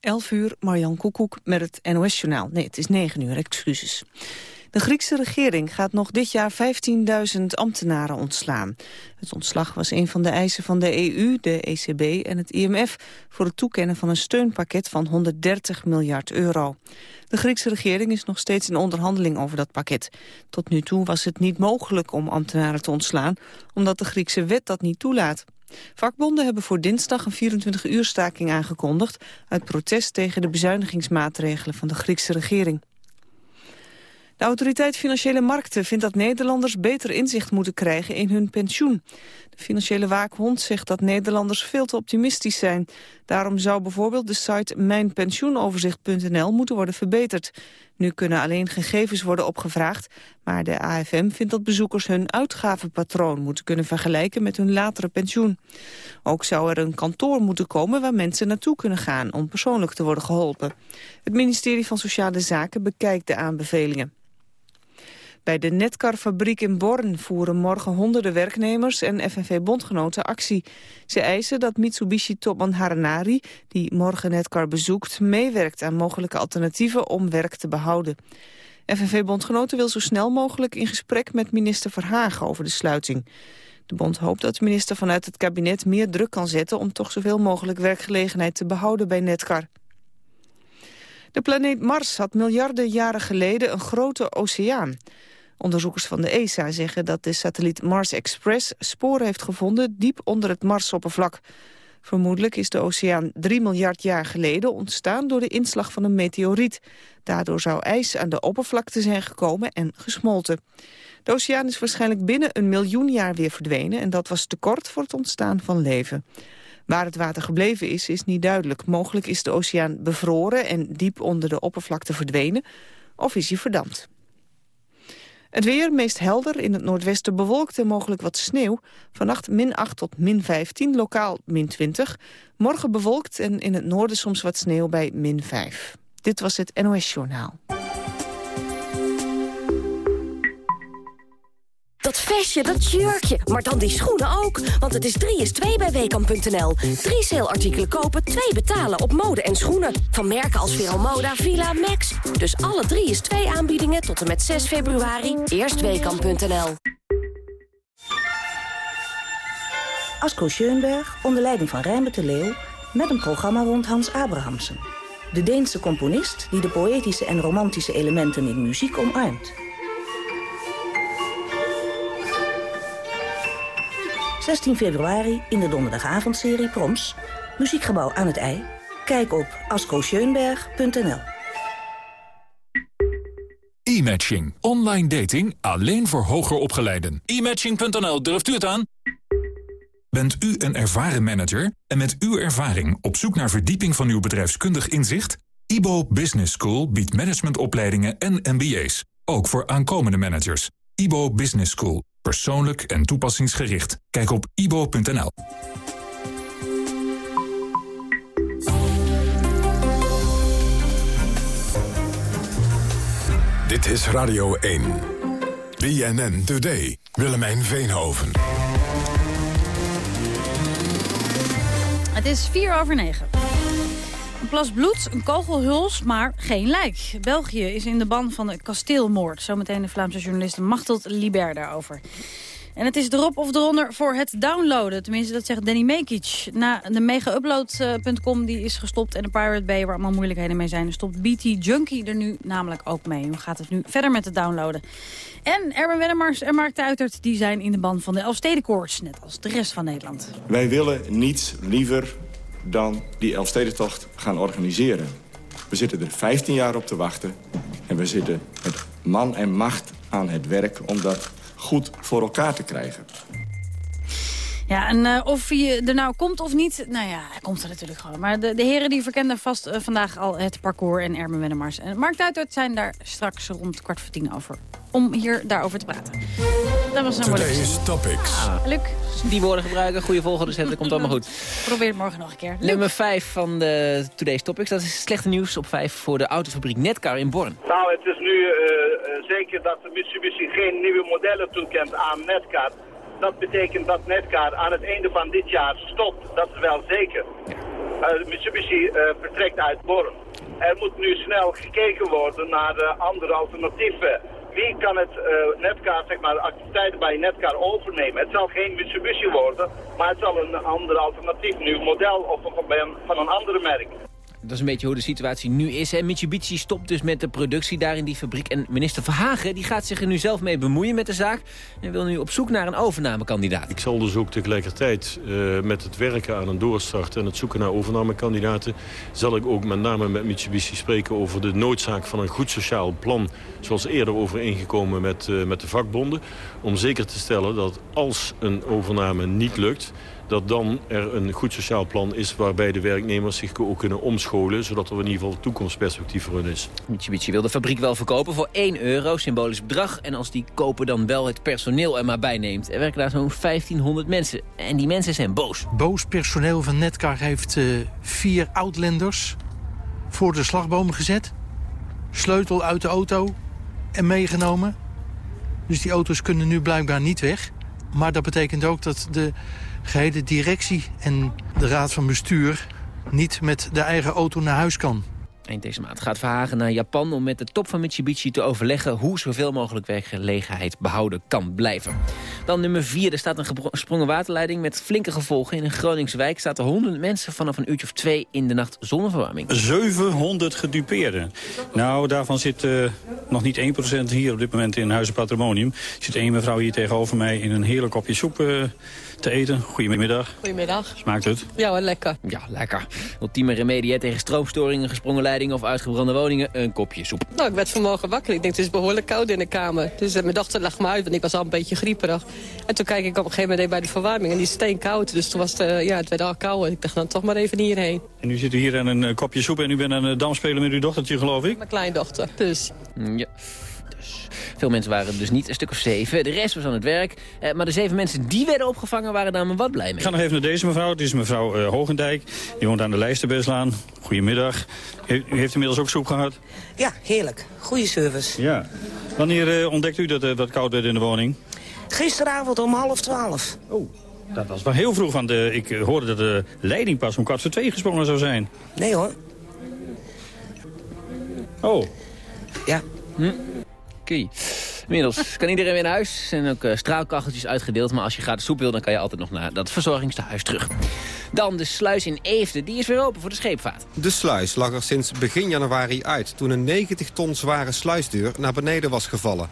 11 uur, Marjan Koekoek met het NOS-journaal. Nee, het is 9 uur, excuses. De Griekse regering gaat nog dit jaar 15.000 ambtenaren ontslaan. Het ontslag was een van de eisen van de EU, de ECB en het IMF... voor het toekennen van een steunpakket van 130 miljard euro. De Griekse regering is nog steeds in onderhandeling over dat pakket. Tot nu toe was het niet mogelijk om ambtenaren te ontslaan... omdat de Griekse wet dat niet toelaat. Vakbonden hebben voor dinsdag een 24-uur staking aangekondigd... uit protest tegen de bezuinigingsmaatregelen van de Griekse regering. De autoriteit Financiële Markten vindt dat Nederlanders beter inzicht moeten krijgen in hun pensioen. De financiële waakhond zegt dat Nederlanders veel te optimistisch zijn. Daarom zou bijvoorbeeld de site mijnpensioenoverzicht.nl moeten worden verbeterd. Nu kunnen alleen gegevens worden opgevraagd, maar de AFM vindt dat bezoekers hun uitgavenpatroon moeten kunnen vergelijken met hun latere pensioen. Ook zou er een kantoor moeten komen waar mensen naartoe kunnen gaan om persoonlijk te worden geholpen. Het ministerie van Sociale Zaken bekijkt de aanbevelingen. Bij de Netcar-fabriek in Born voeren morgen honderden werknemers en FNV-bondgenoten actie. Ze eisen dat Mitsubishi-topman Haranari, die morgen Netcar bezoekt, meewerkt aan mogelijke alternatieven om werk te behouden. FNV-bondgenoten wil zo snel mogelijk in gesprek met minister Verhagen over de sluiting. De bond hoopt dat de minister vanuit het kabinet meer druk kan zetten om toch zoveel mogelijk werkgelegenheid te behouden bij Netcar. De planeet Mars had miljarden jaren geleden een grote oceaan. Onderzoekers van de ESA zeggen dat de satelliet Mars Express sporen heeft gevonden diep onder het Marsoppervlak. Vermoedelijk is de oceaan 3 miljard jaar geleden ontstaan door de inslag van een meteoriet. Daardoor zou ijs aan de oppervlakte zijn gekomen en gesmolten. De oceaan is waarschijnlijk binnen een miljoen jaar weer verdwenen... en dat was te kort voor het ontstaan van leven. Waar het water gebleven is, is niet duidelijk. Mogelijk is de oceaan bevroren en diep onder de oppervlakte verdwenen... of is hij verdampt. Het weer meest helder, in het noordwesten bewolkt en mogelijk wat sneeuw. Vannacht min 8 tot min 15, lokaal min 20. Morgen bewolkt en in het noorden soms wat sneeuw bij min 5. Dit was het NOS Journaal. Dat vestje, dat jurkje, maar dan die schoenen ook. Want het is 3 is 2 bij Weekamp.nl. Drie saleartikelen kopen, twee betalen op mode en schoenen. Van merken als Vero Moda, Villa, Max. Dus alle 3 is 2 aanbiedingen tot en met 6 februari. Eerst Weekamp.nl. Asko Schoenberg onder leiding van Rijnbert de Leeuw... met een programma rond Hans Abrahamsen. De Deense componist die de poëtische en romantische elementen in muziek omarmt... 16 februari in de donderdagavondserie Proms. Muziekgebouw aan het IJ. Kijk op ascoscheunberg.nl E-matching. Online dating alleen voor hoger opgeleiden. E-matching.nl, durft u het aan? Bent u een ervaren manager en met uw ervaring op zoek naar verdieping van uw bedrijfskundig inzicht? IBO Business School biedt managementopleidingen en MBA's. Ook voor aankomende managers. IBO Business School. Persoonlijk en toepassingsgericht. Kijk op ibo.nl. Dit is Radio 1. BNN Today. Willemijn Veenhoven. Het is 4 over 9. Een plas bloed, een kogelhuls, maar geen lijk. België is in de ban van de kasteelmoord. Zometeen de Vlaamse journalist Machteld Liber daarover. En het is erop of eronder voor het downloaden. Tenminste, dat zegt Danny Mekic. Na de megaupload.com die is gestopt en de Pirate Bay waar allemaal moeilijkheden mee zijn... stopt BT Junkie er nu namelijk ook mee. Hoe gaat het nu verder met het downloaden? En Erwin Wennemars en Mark Tuitert die zijn in de ban van de Elfstedenkoorts. Net als de rest van Nederland. Wij willen niets liever dan die Elfstedentocht gaan organiseren. We zitten er 15 jaar op te wachten. En we zitten met man en macht aan het werk om dat goed voor elkaar te krijgen. Ja, en uh, of hij er nou komt of niet, nou ja, hij komt er natuurlijk gewoon. Maar de, de heren die verkenden vast uh, vandaag al het parcours en Ermen Wennemars. En Mark Duitert zijn daar straks rond kwart voor tien over. Om hier daarover te praten. Dat was een Today's Topics. Ah, Luc. Die woorden gebruiken, goede volgorde zetten, komt allemaal goed. Probeer het morgen nog een keer. Luc. Nummer 5 van de Today's Topics, dat is slechte nieuws op 5 voor de autofabriek Netcar in Born. Nou, het is nu uh, zeker dat Mitsubishi geen nieuwe modellen toekent aan Netcar. Dat betekent dat Netcar aan het einde van dit jaar stopt. Dat is wel zeker. Mitsubishi vertrekt uit Born. Er moet nu snel gekeken worden naar de andere alternatieven wie kan het uh, Netcar, zeg maar, activiteiten bij Netcar overnemen? Het zal geen Mitsubishi worden, maar het zal een ander alternatief, nu model of van, van een andere merk. Dat is een beetje hoe de situatie nu is. Hè? Mitsubishi stopt dus met de productie daar in die fabriek. En minister Verhagen die gaat zich er nu zelf mee bemoeien met de zaak. En wil nu op zoek naar een overnamekandidaat. Ik zal dus ook tegelijkertijd uh, met het werken aan een doorstart... en het zoeken naar overnamekandidaten... zal ik ook met name met Mitsubishi spreken over de noodzaak van een goed sociaal plan... zoals eerder overeengekomen met, uh, met de vakbonden. Om zeker te stellen dat als een overname niet lukt dat dan er een goed sociaal plan is... waarbij de werknemers zich ook kunnen omscholen... zodat er in ieder geval toekomstperspectief voor hen is. Mitsubishi wil de fabriek wel verkopen voor 1 euro, symbolisch bedrag. En als die koper dan wel het personeel er maar bij neemt... er werken daar zo'n 1500 mensen. En die mensen zijn boos. Boos personeel van Netcar heeft uh, vier Outlanders voor de slagbomen gezet. Sleutel uit de auto en meegenomen. Dus die auto's kunnen nu blijkbaar niet weg. Maar dat betekent ook dat de gehele directie en de raad van bestuur niet met de eigen auto naar huis kan. Eind deze maand gaat Verhagen naar Japan om met de top van Mitsubishi te overleggen hoe zoveel mogelijk werkgelegenheid behouden kan blijven. Dan nummer 4, er staat een gesprongen waterleiding met flinke gevolgen. In een Groningse wijk staat er honderden mensen vanaf een uurtje of twee in de nacht zonder verwarming. 700 gedupeerden. Nou, daarvan zit uh, nog niet 1% hier op dit moment in Huizen Patrimonium. Er zit één mevrouw hier tegenover mij in een heerlijk kopje soep... Uh, te eten. Goedemiddag. Goedemiddag. Smaakt het? Ja lekker. Ja, lekker. Ultieme remedie tegen stroomstoringen, gesprongen leidingen of uitgebrande woningen. Een kopje soep. Nou, ik werd vanmorgen wakker. Ik denk, het is behoorlijk koud in de kamer. Dus uh, mijn dochter lag me uit, want ik was al een beetje grieperig. En toen kijk ik op een gegeven moment bij de verwarming. En die is steenkoud. Dus toen was het, uh, ja, het werd al koud. Ik dacht dan toch maar even hierheen. En u zit hier aan een uh, kopje soep en u bent aan het damspelen met uw dochtertje, geloof ik? Mijn kleindochter, dus. Ja. Veel mensen waren dus niet, een stuk of zeven. De rest was aan het werk. Eh, maar de zeven mensen die werden opgevangen waren daar maar wat blij mee. Ik ga nog even naar deze mevrouw. Dit is mevrouw uh, Hogendijk. Die woont aan de Lijsterberslaan. Goedemiddag. U, u heeft inmiddels ook soep gehad? Ja, heerlijk. Goede service. Ja. Wanneer uh, ontdekt u dat het wat koud werd in de woning? Gisteravond om half twaalf. Oh. Dat was wel heel vroeg, want uh, ik hoorde dat de leiding pas om kwart voor twee gesprongen zou zijn. Nee hoor. Oh. Ja. Hm. Okay. Inmiddels kan iedereen weer naar huis. Er zijn ook uh, straalkacheltjes uitgedeeld. Maar als je gratis soep wil, dan kan je altijd nog naar dat verzorgingstehuis terug. Dan de sluis in Eefde. Die is weer open voor de scheepvaart. De sluis lag er sinds begin januari uit... toen een 90 ton zware sluisdeur naar beneden was gevallen.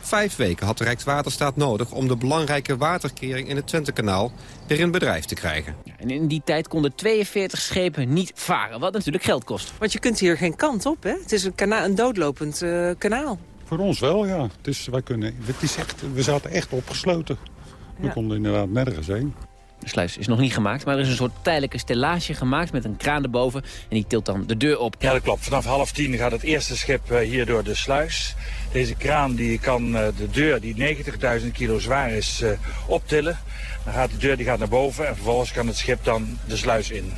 Vijf weken had de Rijkswaterstaat nodig om de belangrijke waterkering in het Twentekanaal weer in bedrijf te krijgen. Ja, en in die tijd konden 42 schepen niet varen, wat natuurlijk geld kost. Want je kunt hier geen kant op, hè? Het is een, kana een doodlopend uh, kanaal. Voor ons wel, ja. Dus wij kunnen, het is echt, we zaten echt opgesloten. We ja. konden inderdaad nergens heen. De sluis is nog niet gemaakt, maar er is een soort tijdelijke stellage gemaakt met een kraan erboven. En die tilt dan de deur op. Ja, dat klopt. Vanaf half tien gaat het eerste schip hier door de sluis. Deze kraan die kan de deur, die 90.000 kilo zwaar is, optillen. Dan gaat de deur die gaat naar boven en vervolgens kan het schip dan de sluis in.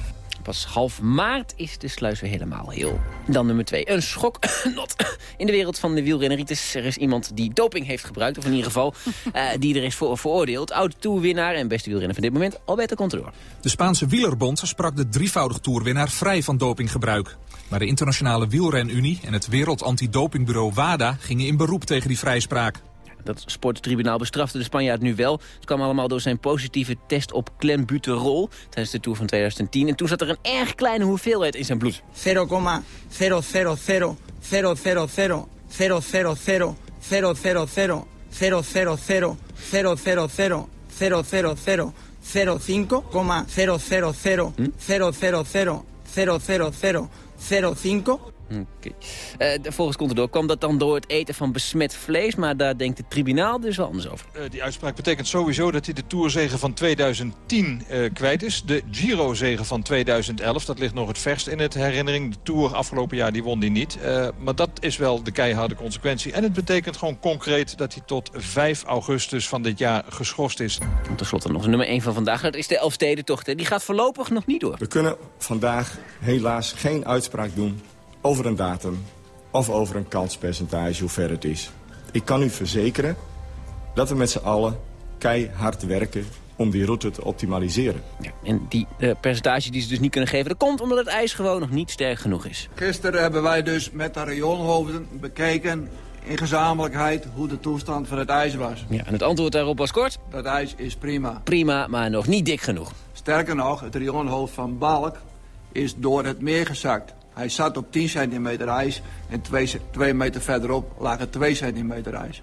Pas half maart is de sluis weer helemaal heel. Dan nummer twee. Een schoknot in de wereld van de wielrenneritis. Er is iemand die doping heeft gebruikt, of in ieder geval uh, die er is voor veroordeeld. Oud-toerwinnaar en beste wielrenner van dit moment, Alberto Contador. De Spaanse wielerbond sprak de drievoudig toerwinnaar vrij van dopinggebruik. Maar de Internationale Wielrenunie en het Wereld Antidopingbureau WADA gingen in beroep tegen die vrijspraak. Dat sporttribunaal bestrafte de Spanjaard nu wel. Het kwam allemaal door zijn positieve test op clenbuterol tijdens de Tour van 2010. En toen zat er een erg kleine hoeveelheid in zijn bloed. 0,00005 Okay. Uh, volgens Contador kwam dat dan door het eten van besmet vlees... maar daar denkt het tribunaal dus wel anders over. Uh, die uitspraak betekent sowieso dat hij de Tourzegen van 2010 uh, kwijt is. De Giro-zegen van 2011, dat ligt nog het verst in het herinnering. De Tour afgelopen jaar die won hij niet. Uh, maar dat is wel de keiharde consequentie. En het betekent gewoon concreet dat hij tot 5 augustus van dit jaar geschorst is. En tenslotte nog nummer 1 van vandaag. Dat is de Elfstedentocht. Die gaat voorlopig nog niet door. We kunnen vandaag helaas geen uitspraak doen over een datum of over een kanspercentage, hoe ver het is. Ik kan u verzekeren dat we met z'n allen keihard werken om die route te optimaliseren. Ja, en die uh, percentage die ze dus niet kunnen geven... dat komt omdat het ijs gewoon nog niet sterk genoeg is. Gisteren hebben wij dus met de rioolhoofden bekeken in gezamenlijkheid hoe de toestand van het ijs was. Ja, en het antwoord daarop was kort? Dat ijs is prima. Prima, maar nog niet dik genoeg. Sterker nog, het rioolhoofd van Balk is door het meer gezakt. Hij zat op 10 centimeter ijs en 2 meter verderop lagen 2 centimeter ijs.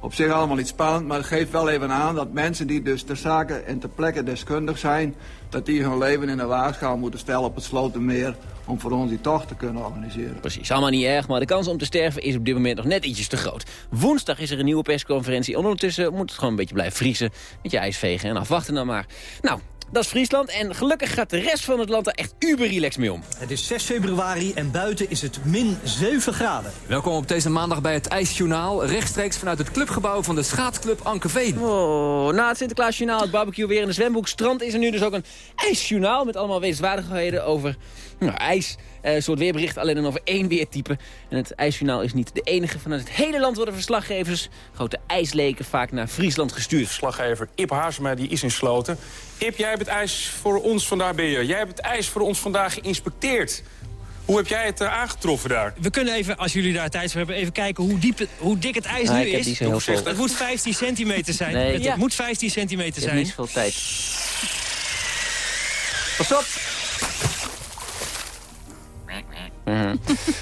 Op zich allemaal niet spannend, maar het geeft wel even aan dat mensen die dus ter zake en ter plekke deskundig zijn... dat die hun leven in een waagschaal moeten stellen op het Slotenmeer om voor ons die tocht te kunnen organiseren. Precies, allemaal niet erg, maar de kans om te sterven is op dit moment nog net ietsjes te groot. Woensdag is er een nieuwe persconferentie. Ondertussen moet het gewoon een beetje blijven vriezen. Met je ijs vegen en afwachten dan maar. Nou, dat is Friesland. En gelukkig gaat de rest van het land er echt uber relaxed mee om. Het is 6 februari en buiten is het min 7 graden. Welkom op deze maandag bij het IJsjournaal. Rechtstreeks vanuit het clubgebouw van de schaatsclub Ankeveen. Oh, na het Sinterklaasjournaal, het barbecue weer in de zwemboek Strand... is er nu dus ook een ijsjournaal met allemaal wetenswaardigheden over nou, ijs. Eh, een soort weerbericht alleen dan over één weertype. En het ijsjournaal is niet de enige. Vanuit het hele land worden verslaggevers, grote ijsleken, vaak naar Friesland gestuurd. Verslaggever Ip Haarsma die is in Sloten. Ip, jij hebt het ijs voor ons vandaag beheer. Jij hebt het ijs voor ons vandaag geïnspecteerd. Hoe heb jij het uh, aangetroffen daar? We kunnen even, als jullie daar tijd voor hebben, even kijken hoe, diep, hoe dik het ijs nu is. Het moet 15 centimeter zijn. Nee. Het Ja. moet 15 centimeter Je zijn. niet zoveel tijd. Pas op! Mhm.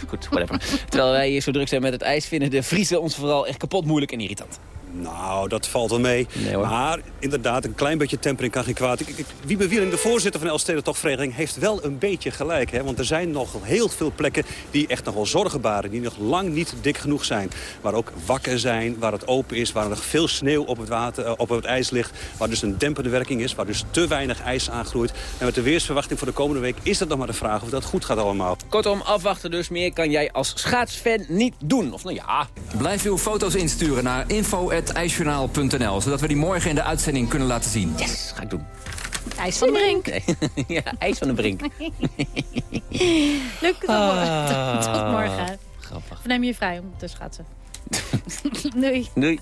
Goed, whatever. Terwijl wij hier zo druk zijn met het ijs... vinden de Friesen ons vooral echt kapot moeilijk en irritant. Nou, dat valt wel mee. maar inderdaad, een klein beetje tempering kan geen kwaad. Ik, ik, Wiebe Wieling, de voorzitter van de Elfstedentochtvereniging... heeft wel een beetje gelijk. Hè? Want er zijn nog heel veel plekken die echt nog wel zorgen baren. Die nog lang niet dik genoeg zijn. Waar ook wakker zijn, waar het open is... waar er nog veel sneeuw op het, water, eh, op het ijs ligt. Waar dus een dempende werking is. Waar dus te weinig ijs aangroeit. En met de weersverwachting voor de komende week... is dat nog maar de vraag of dat goed gaat allemaal. Kortom, afwachten dus meer kan jij als schaatsfan niet doen. Of nou ja... Blijf uw foto's insturen naar info.ijsjournaal.nl... zodat we die morgen in de uitzending kunnen laten zien. Yes, ga ik doen. IJs van de brink. ja, ijs van de brink. Leuk, tot, Ah. tot, tot morgen. Grappig. Neem je vrij om te schaatsen. Doei. Doei.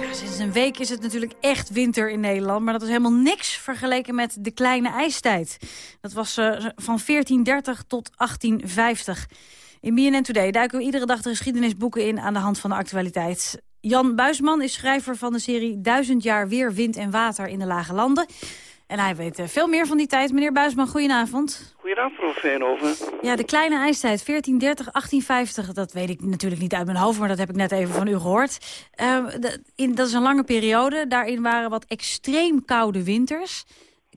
Ja, sinds een week is het natuurlijk echt winter in Nederland. Maar dat is helemaal niks vergeleken met de kleine ijstijd. Dat was eh, van 1430 tot 1850. In BNN Today duiken we iedere dag de geschiedenisboeken in... aan de hand van de actualiteit. Jan Buisman is schrijver van de serie Duizend jaar weer wind en water in de lage landen. En hij weet eh, veel meer van die tijd. Meneer Buisman, goedenavond. Goedenavond, mevrouw Veenhoven. Ja, de kleine ijstijd, 1430, 1850, dat weet ik natuurlijk niet uit mijn hoofd, maar dat heb ik net even van u gehoord. Eh, in, dat is een lange periode, daarin waren wat extreem koude winters.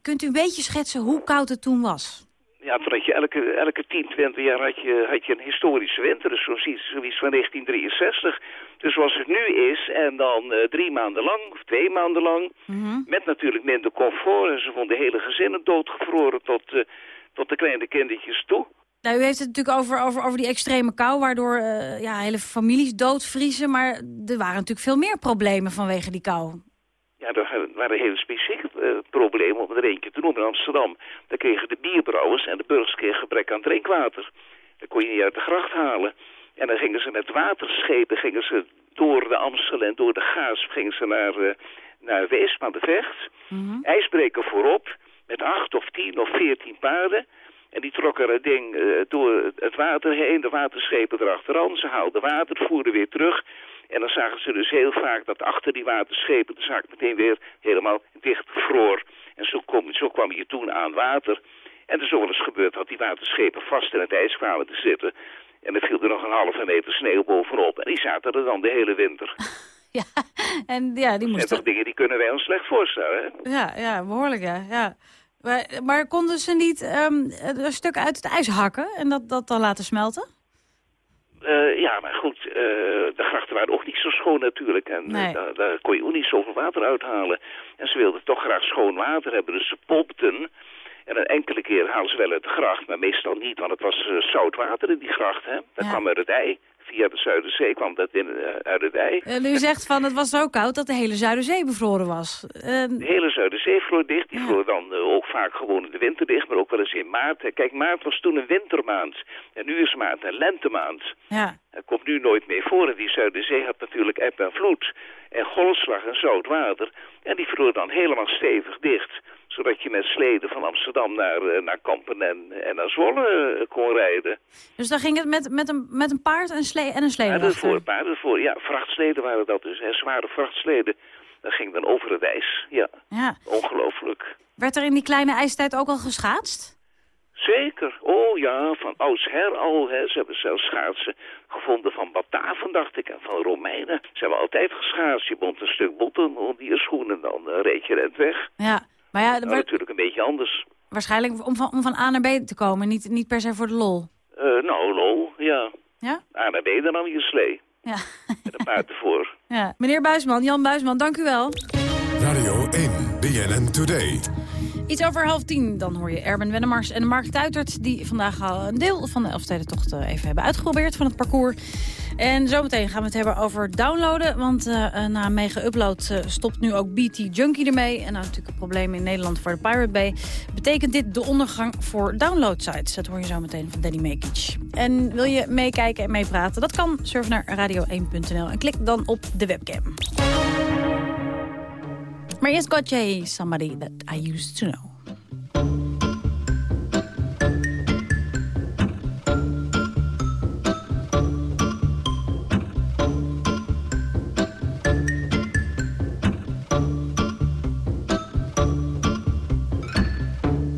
Kunt u een beetje schetsen hoe koud het toen was? Ja, toen had je elke, elke 10, 20 jaar had je, had je een historische winter. Dus zoiets, zoiets van 1963. Dus zoals het nu is, en dan eh, drie maanden lang, of twee maanden lang. Met natuurlijk minder comfort. En ze vonden hele gezinnen doodgevroren tot, eh, tot de kleine kindertjes toe. Nou, u heeft het natuurlijk over, over, over die extreme kou, waardoor eh, ja, hele families doodvriezen. Maar er waren natuurlijk veel meer problemen vanwege die kou. Ja, er waren hele specifieke problemen om er eentje te noemen. In Amsterdam, daar kregen de bierbrouwers en de burgers kregen gebrek aan drinkwater. Dat kon je niet uit de gracht halen. En dan gingen ze met waterschepen gingen ze door de Amstel en door de Gaas gingen ze naar, eh naar Weesp aan de Vecht. IJsbreker voorop, met acht of tien of veertien paarden. En die trokken het ding eh, door het water heen, de waterschepen erachteraan. Ze haalden water, voerden weer terug. En dan zagen ze dus heel vaak dat achter die waterschepen de zaak meteen weer helemaal dicht vroor. En zo, kom, zo kwam je toen aan water. En er is ook wel eens gebeurd dat die waterschepen vast in het ijs kwamen te zitten. En er viel er nog een halve meter sneeuw bovenop. En die zaten er dan de hele winter. En ja, die moesten... toch dingen die kunnen wij ons slecht voorstellen, hè? Ja, ja, behoorlijk, ja. ja. Maar, maar konden ze niet ehm, een stuk uit het ijs hakken en dat, dat dan laten smelten? Eh, ja, maar goed, eh, de grachten waren ook niet zo schoon natuurlijk. En eh, daar, daar kon je ook niet zoveel water uithalen. En ze wilden toch graag schoon water hebben, dus ze pompten En een enkele keer halen ze wel uit de gracht, maar meestal niet, want het was uh, zout water in die gracht. Hè? Dat Ja. kwam uit het ei. Via de Zuiderzee kwam dat in, eh, uit het ei. En u zegt van het was zo koud dat de hele Zuiderzee bevroren was. Eh, De hele Zuiderzee vroor dicht. Die vroor dan eh, ook vaak gewoon in de winter dicht, maar ook wel eens in maart. Eh, Kijk, maart was toen een wintermaand. En nu is maart een lentemaand. ja. Het komt nu nooit meer voor. En die Zuiderzee had natuurlijk eb en vloed. En golfslag en zout water. En die vroor dan helemaal stevig dicht. Zodat je met sleden van Amsterdam naar, eh, naar Kampen en, en naar Zwolle eh, kon rijden. Dus dan ging het met, met, een, met een paard en, slee, en een Paarden erachter. voor, paarden voor. Ja, vrachtsleden waren dat dus. Hè, zware vrachtsleden. Dat ging dan over het ijs. Ja, Ja. ongelooflijk. Werd er in die kleine ijstijd ook al geschaatst? Zeker. Oh ja, van oudsher al. Hè. Ze hebben zelfs schaatsen gevonden van Bataven, dacht ik, en van Romeinen. Ze hebben altijd geschaatst. Je bond een stuk botten onder je schoen en dan eh, reed je rent weg. Ja. Maar ja, Nou, natuurlijk een beetje anders. waarschijnlijk om van, om van A naar B te komen. Niet, niet per se voor de lol. Eh, nou, lol, ja. Ja? Dan ben je dan aan je slee. Ja. Met een paard ervoor. ja. Meneer Buisman, Jan Buisman, dank u wel. Radio 1, BNN Today. Iets over half tien, dan hoor je Erben Wennemars en Mark Tuitert... die vandaag al een deel van de Elfstedentocht eh, even hebben uitgeprobeerd van het parcours. En zometeen gaan we het hebben over downloaden. Want eh, eh, na mega-upload stopt nu ook BT Junkie ermee. En nou natuurlijk een probleem in Nederland voor de Pirate Bay. Betekent dit de ondergang voor downloadsites? Dat hoor je zo meteen van Danny Mekic. En wil je meekijken en meepraten? Dat kan. Surf naar radio1.nl en klik dan op de webcam. Maar eerst got Jay, somebody that I used to know.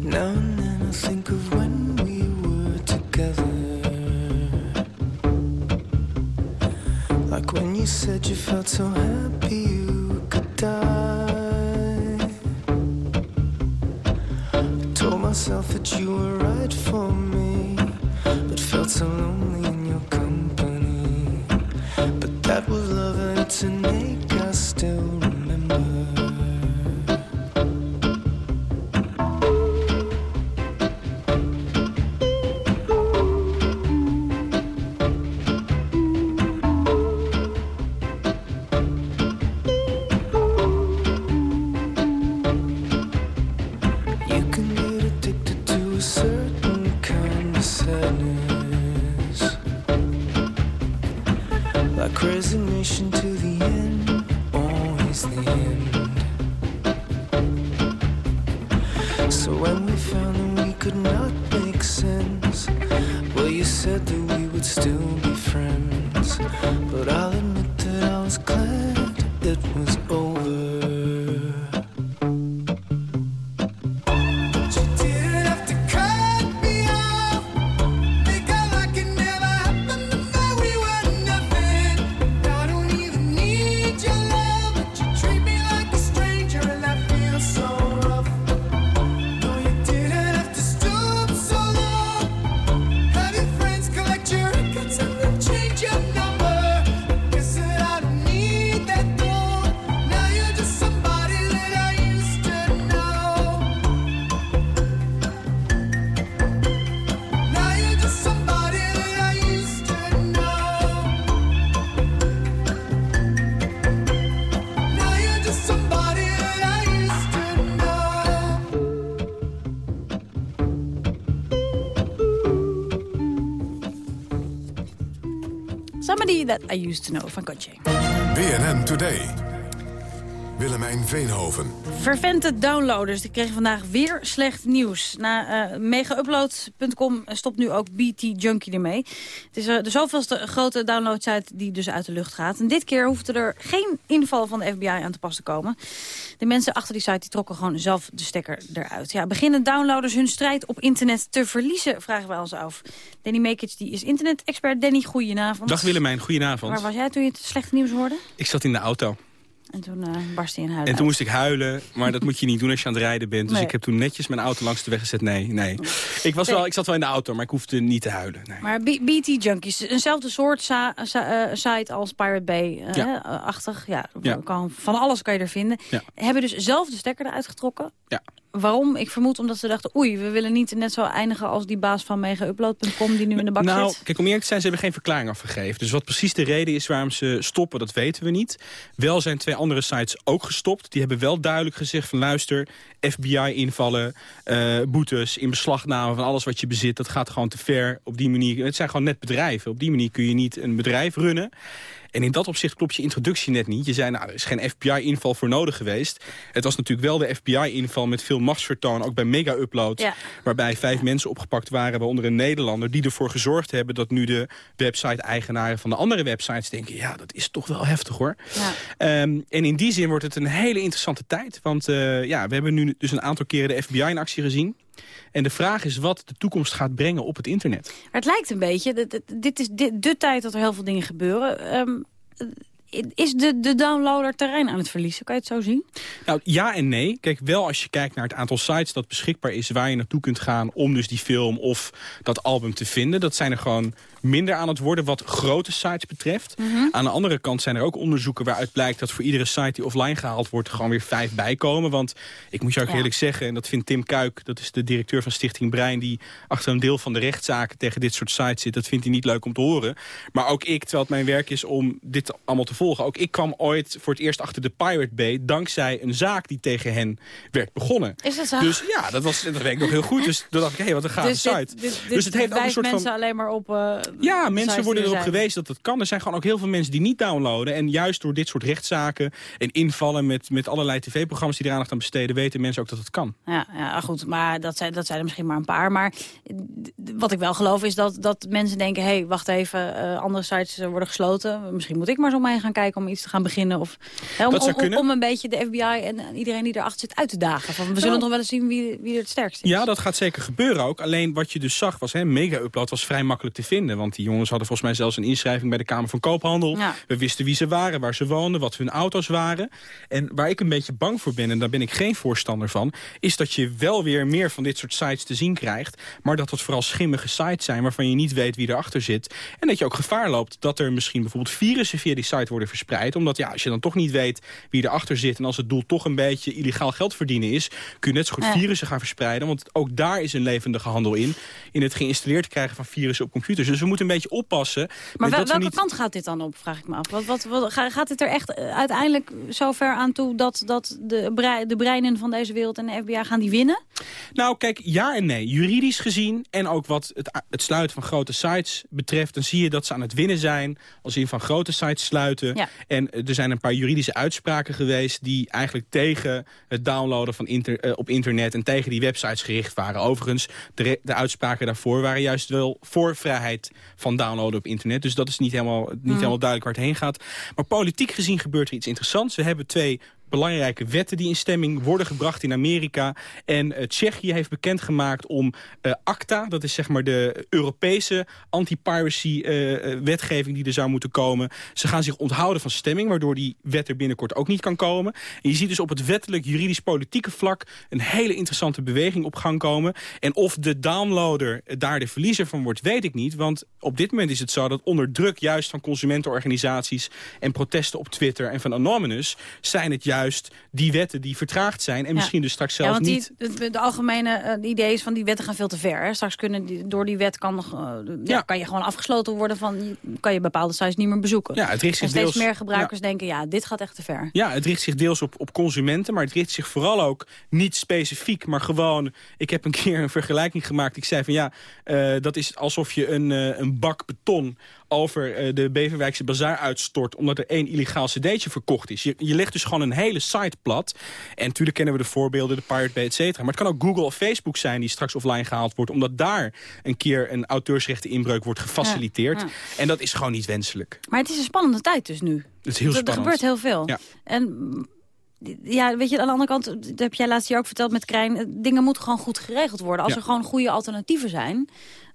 Now and you were right for me, but felt so lonely that I used to know van Gotje. BNN Today. Willemijn Veenhoven. Vervente downloaders die kregen vandaag weer slecht nieuws. Na eh megaupload.com stopt nu ook BT Junkie ermee. Het is eh, de zoveelste grote downloadsite die dus uit de lucht gaat. En dit keer hoefde er geen inval van de FBI aan te pas te komen. De mensen achter die site die trokken gewoon zelf de stekker eruit. Ja, beginnen downloaders hun strijd op internet te verliezen, vragen wij ons af. Danny Mekic die is internet-expert. Danny, goedenavond. Dag Willemijn, goedenavond. Waar was jij toen je het slechte nieuws hoorde? Ik zat in de auto. En toen eh barstte je in huilen En toen moest ik huilen, maar dat moet je niet doen als je aan het rijden bent. Dus Nee. ik heb toen netjes mijn auto langs de weg gezet. Nee, nee. Ik, was wel, ik zat wel in de auto, maar ik hoefde niet te huilen. Nee. Maar BT Junkies, eenzelfde soort eh, site als Pirate Bay. eh, Ja. achtig, ja, Ja. Kan, van alles kan je er vinden. Ja. Hebben dus zelf de stekker eruit getrokken. Ja. Waarom? Ik vermoed omdat ze dachten... oei, we willen niet net zo eindigen als die baas van megaupload.com... die nu in de bak nou, zit. kijk, om eerlijk te zijn, ze hebben geen verklaring afgegeven. Dus wat precies de reden is waarom ze stoppen, dat weten we niet. Wel zijn twee andere sites ook gestopt. Die hebben wel duidelijk gezegd van luister... FBI-invallen, eh, boetes, in beslagname van alles wat je bezit... dat gaat gewoon te ver op die manier. Het zijn gewoon net bedrijven. Op die manier kun je niet een bedrijf runnen. En in dat opzicht klopt je introductie net niet. Je zei, nou, er is geen FBI-inval voor nodig geweest. Het was natuurlijk wel de FBI-inval met veel machtsvertoon, ook bij Mega-upload. Ja. Waarbij vijf mensen opgepakt waren, waaronder een Nederlander... die ervoor gezorgd hebben dat nu de website-eigenaren van de andere websites denken... ja, dat is toch wel heftig, hoor. Ja. Ehm, en in die zin wordt het een hele interessante tijd. Want eh, ja, we hebben nu dus een aantal keren de FBI in actie gezien. En de vraag is wat de toekomst gaat brengen op het internet. Maar het lijkt een beetje, dit- is de, de tijd dat er heel veel dingen gebeuren. Ehm, is de, de downloader terrein aan het verliezen? Kan je het zo zien? Nou, ja en nee. Kijk, wel als je kijkt naar het aantal sites dat beschikbaar is... waar je naartoe kunt gaan om dus die film of dat album te vinden. Dat zijn er gewoon minder aan het worden wat grote sites betreft. Mhm. Aan de andere kant zijn er ook onderzoeken waaruit blijkt... dat voor iedere site die offline gehaald wordt... er gewoon weer vijf bijkomen. Want ik moet je ook Ja. eerlijk zeggen... en dat vindt Tim Kuik, dat is de directeur van Stichting Brein... die achter een deel van de rechtszaken tegen dit soort sites zit. Dat vindt hij niet leuk om te horen. Maar ook ik, terwijl het mijn werk is om dit allemaal te volgen... ook ik kwam ooit voor het eerst achter de Pirate Bay... dankzij een zaak die tegen hen werd begonnen. Is dat zo? Dus ja, dat, was, dat weet ik nog heel goed. Dus toen dacht ik, hé, hey, wat een gave dus, site. dit, dit, dus het heeft ook een soort van... mensen alleen maar op... eh, Ja, de mensen worden er erop gewezen dat het kan. Er zijn gewoon ook heel veel mensen die niet downloaden. En juist door dit soort rechtszaken en invallen met, met allerlei tv-programma's die er aandacht aan besteden... weten mensen ook dat het kan. Ja, ja, goed, maar dat zijn, dat zijn er misschien maar een paar. Maar wat ik wel geloof is dat, dat mensen denken... hé, hey, wacht even, eh, andere sites eh, worden gesloten. Misschien moet ik maar zo mee gaan kijken om iets te gaan beginnen. Of, hè, om, Dat om, een beetje de FBI en eh, iedereen die erachter zit uit te dagen. Van, we zullen Nou. nog wel eens zien wie, wie er het sterkst is. Ja, dat gaat zeker gebeuren ook. Alleen wat je dus zag was, hè, mega-upload was vrij makkelijk te vinden. Want die jongens hadden volgens mij zelfs een inschrijving bij de Kamer van Koophandel. Ja. We wisten wie ze waren, waar ze woonden, wat hun auto's waren. En waar ik een beetje bang voor ben, en daar ben ik geen voorstander van... is dat je wel weer meer van dit soort sites te zien krijgt... maar dat het vooral schimmige sites zijn waarvan je niet weet wie erachter zit. En dat je ook gevaar loopt dat er misschien bijvoorbeeld virussen via die site worden verspreid. Omdat ja, als je dan toch niet weet wie erachter zit... en als het doel toch een beetje illegaal geld verdienen is... kun je net zo goed Ja. virussen gaan verspreiden. Want ook daar is een levendige handel in. In het geïnstalleerd krijgen van virussen op computers. Dus we moeten een beetje oppassen. Maar wel- we welke niet... kant gaat dit dan op, vraag ik me af. Wat, wat, wat, ga- gaat het er echt eh, uiteindelijk zover aan toe... dat, dat de, brei- de breinen van deze wereld en de FBI gaan die winnen? Nou, kijk, ja en nee. Juridisch gezien en ook wat het, het sluiten van grote sites betreft... dan zie je dat ze aan het winnen zijn als in van grote sites sluiten. Ja. En eh, er zijn een paar juridische uitspraken geweest... die eigenlijk tegen het downloaden van inter, eh, op internet en tegen die websites gericht waren. Overigens, de, de uitspraken daarvoor waren juist wel voor vrijheid van downloaden op internet. Dus dat is niet helemaal, niet Mhm. helemaal duidelijk waar het heen gaat. Maar politiek gezien gebeurt er iets interessants. We hebben twee belangrijke wetten die in stemming worden gebracht in Amerika. En eh, Tsjechië heeft bekendgemaakt om eh, ACTA, dat is zeg maar de Europese anti-piracy eh, wetgeving die er zou moeten komen. Ze gaan zich onthouden van stemming, waardoor die wet er binnenkort ook niet kan komen. En je ziet dus op het wettelijk juridisch-politieke vlak een hele interessante beweging op gang komen. En of de downloader daar de verliezer van wordt, weet ik niet. Want op dit moment is het zo dat onder druk juist van consumentenorganisaties en protesten op Twitter en van Anonymous zijn het juist die wetten die vertraagd zijn en Ja. misschien dus straks zelfs ja, want niet... die, de, de algemene eh, idee is van die wetten gaan veel te ver. Hè? Straks kunnen die, door die wet kan, eh, ja, kan je gewoon afgesloten worden van... kan je bepaalde sites niet meer bezoeken. Ja, het richt zich en steeds deels- meer gebruikers denken, ja, dit gaat echt te ver. Ja, het richt zich deels op, op consumenten, maar het richt zich vooral ook niet specifiek, maar gewoon... Ik heb een keer een vergelijking gemaakt. Ik zei van ja, eh, dat is alsof je een, een bak beton over eh, de Beverwijkse bazaar uitstort... omdat er één illegaal cd'tje verkocht is. Je, je legt dus gewoon een hele site plat. En natuurlijk kennen we de voorbeelden, de Pirate Bay, et cetera. Maar het kan ook Google of Facebook zijn die straks offline gehaald wordt... omdat daar een keer een auteursrechteninbreuk wordt gefaciliteerd. Ja, ja. En dat is gewoon niet wenselijk. Maar het is een spannende tijd dus nu. Het is heel er, er spannend. gebeurt heel veel. Ja. En ja, weet je, aan de andere kant, dat heb jij laatst hier ook verteld met Krijn... dingen moeten gewoon goed geregeld worden. Als Ja. er gewoon goede alternatieven zijn...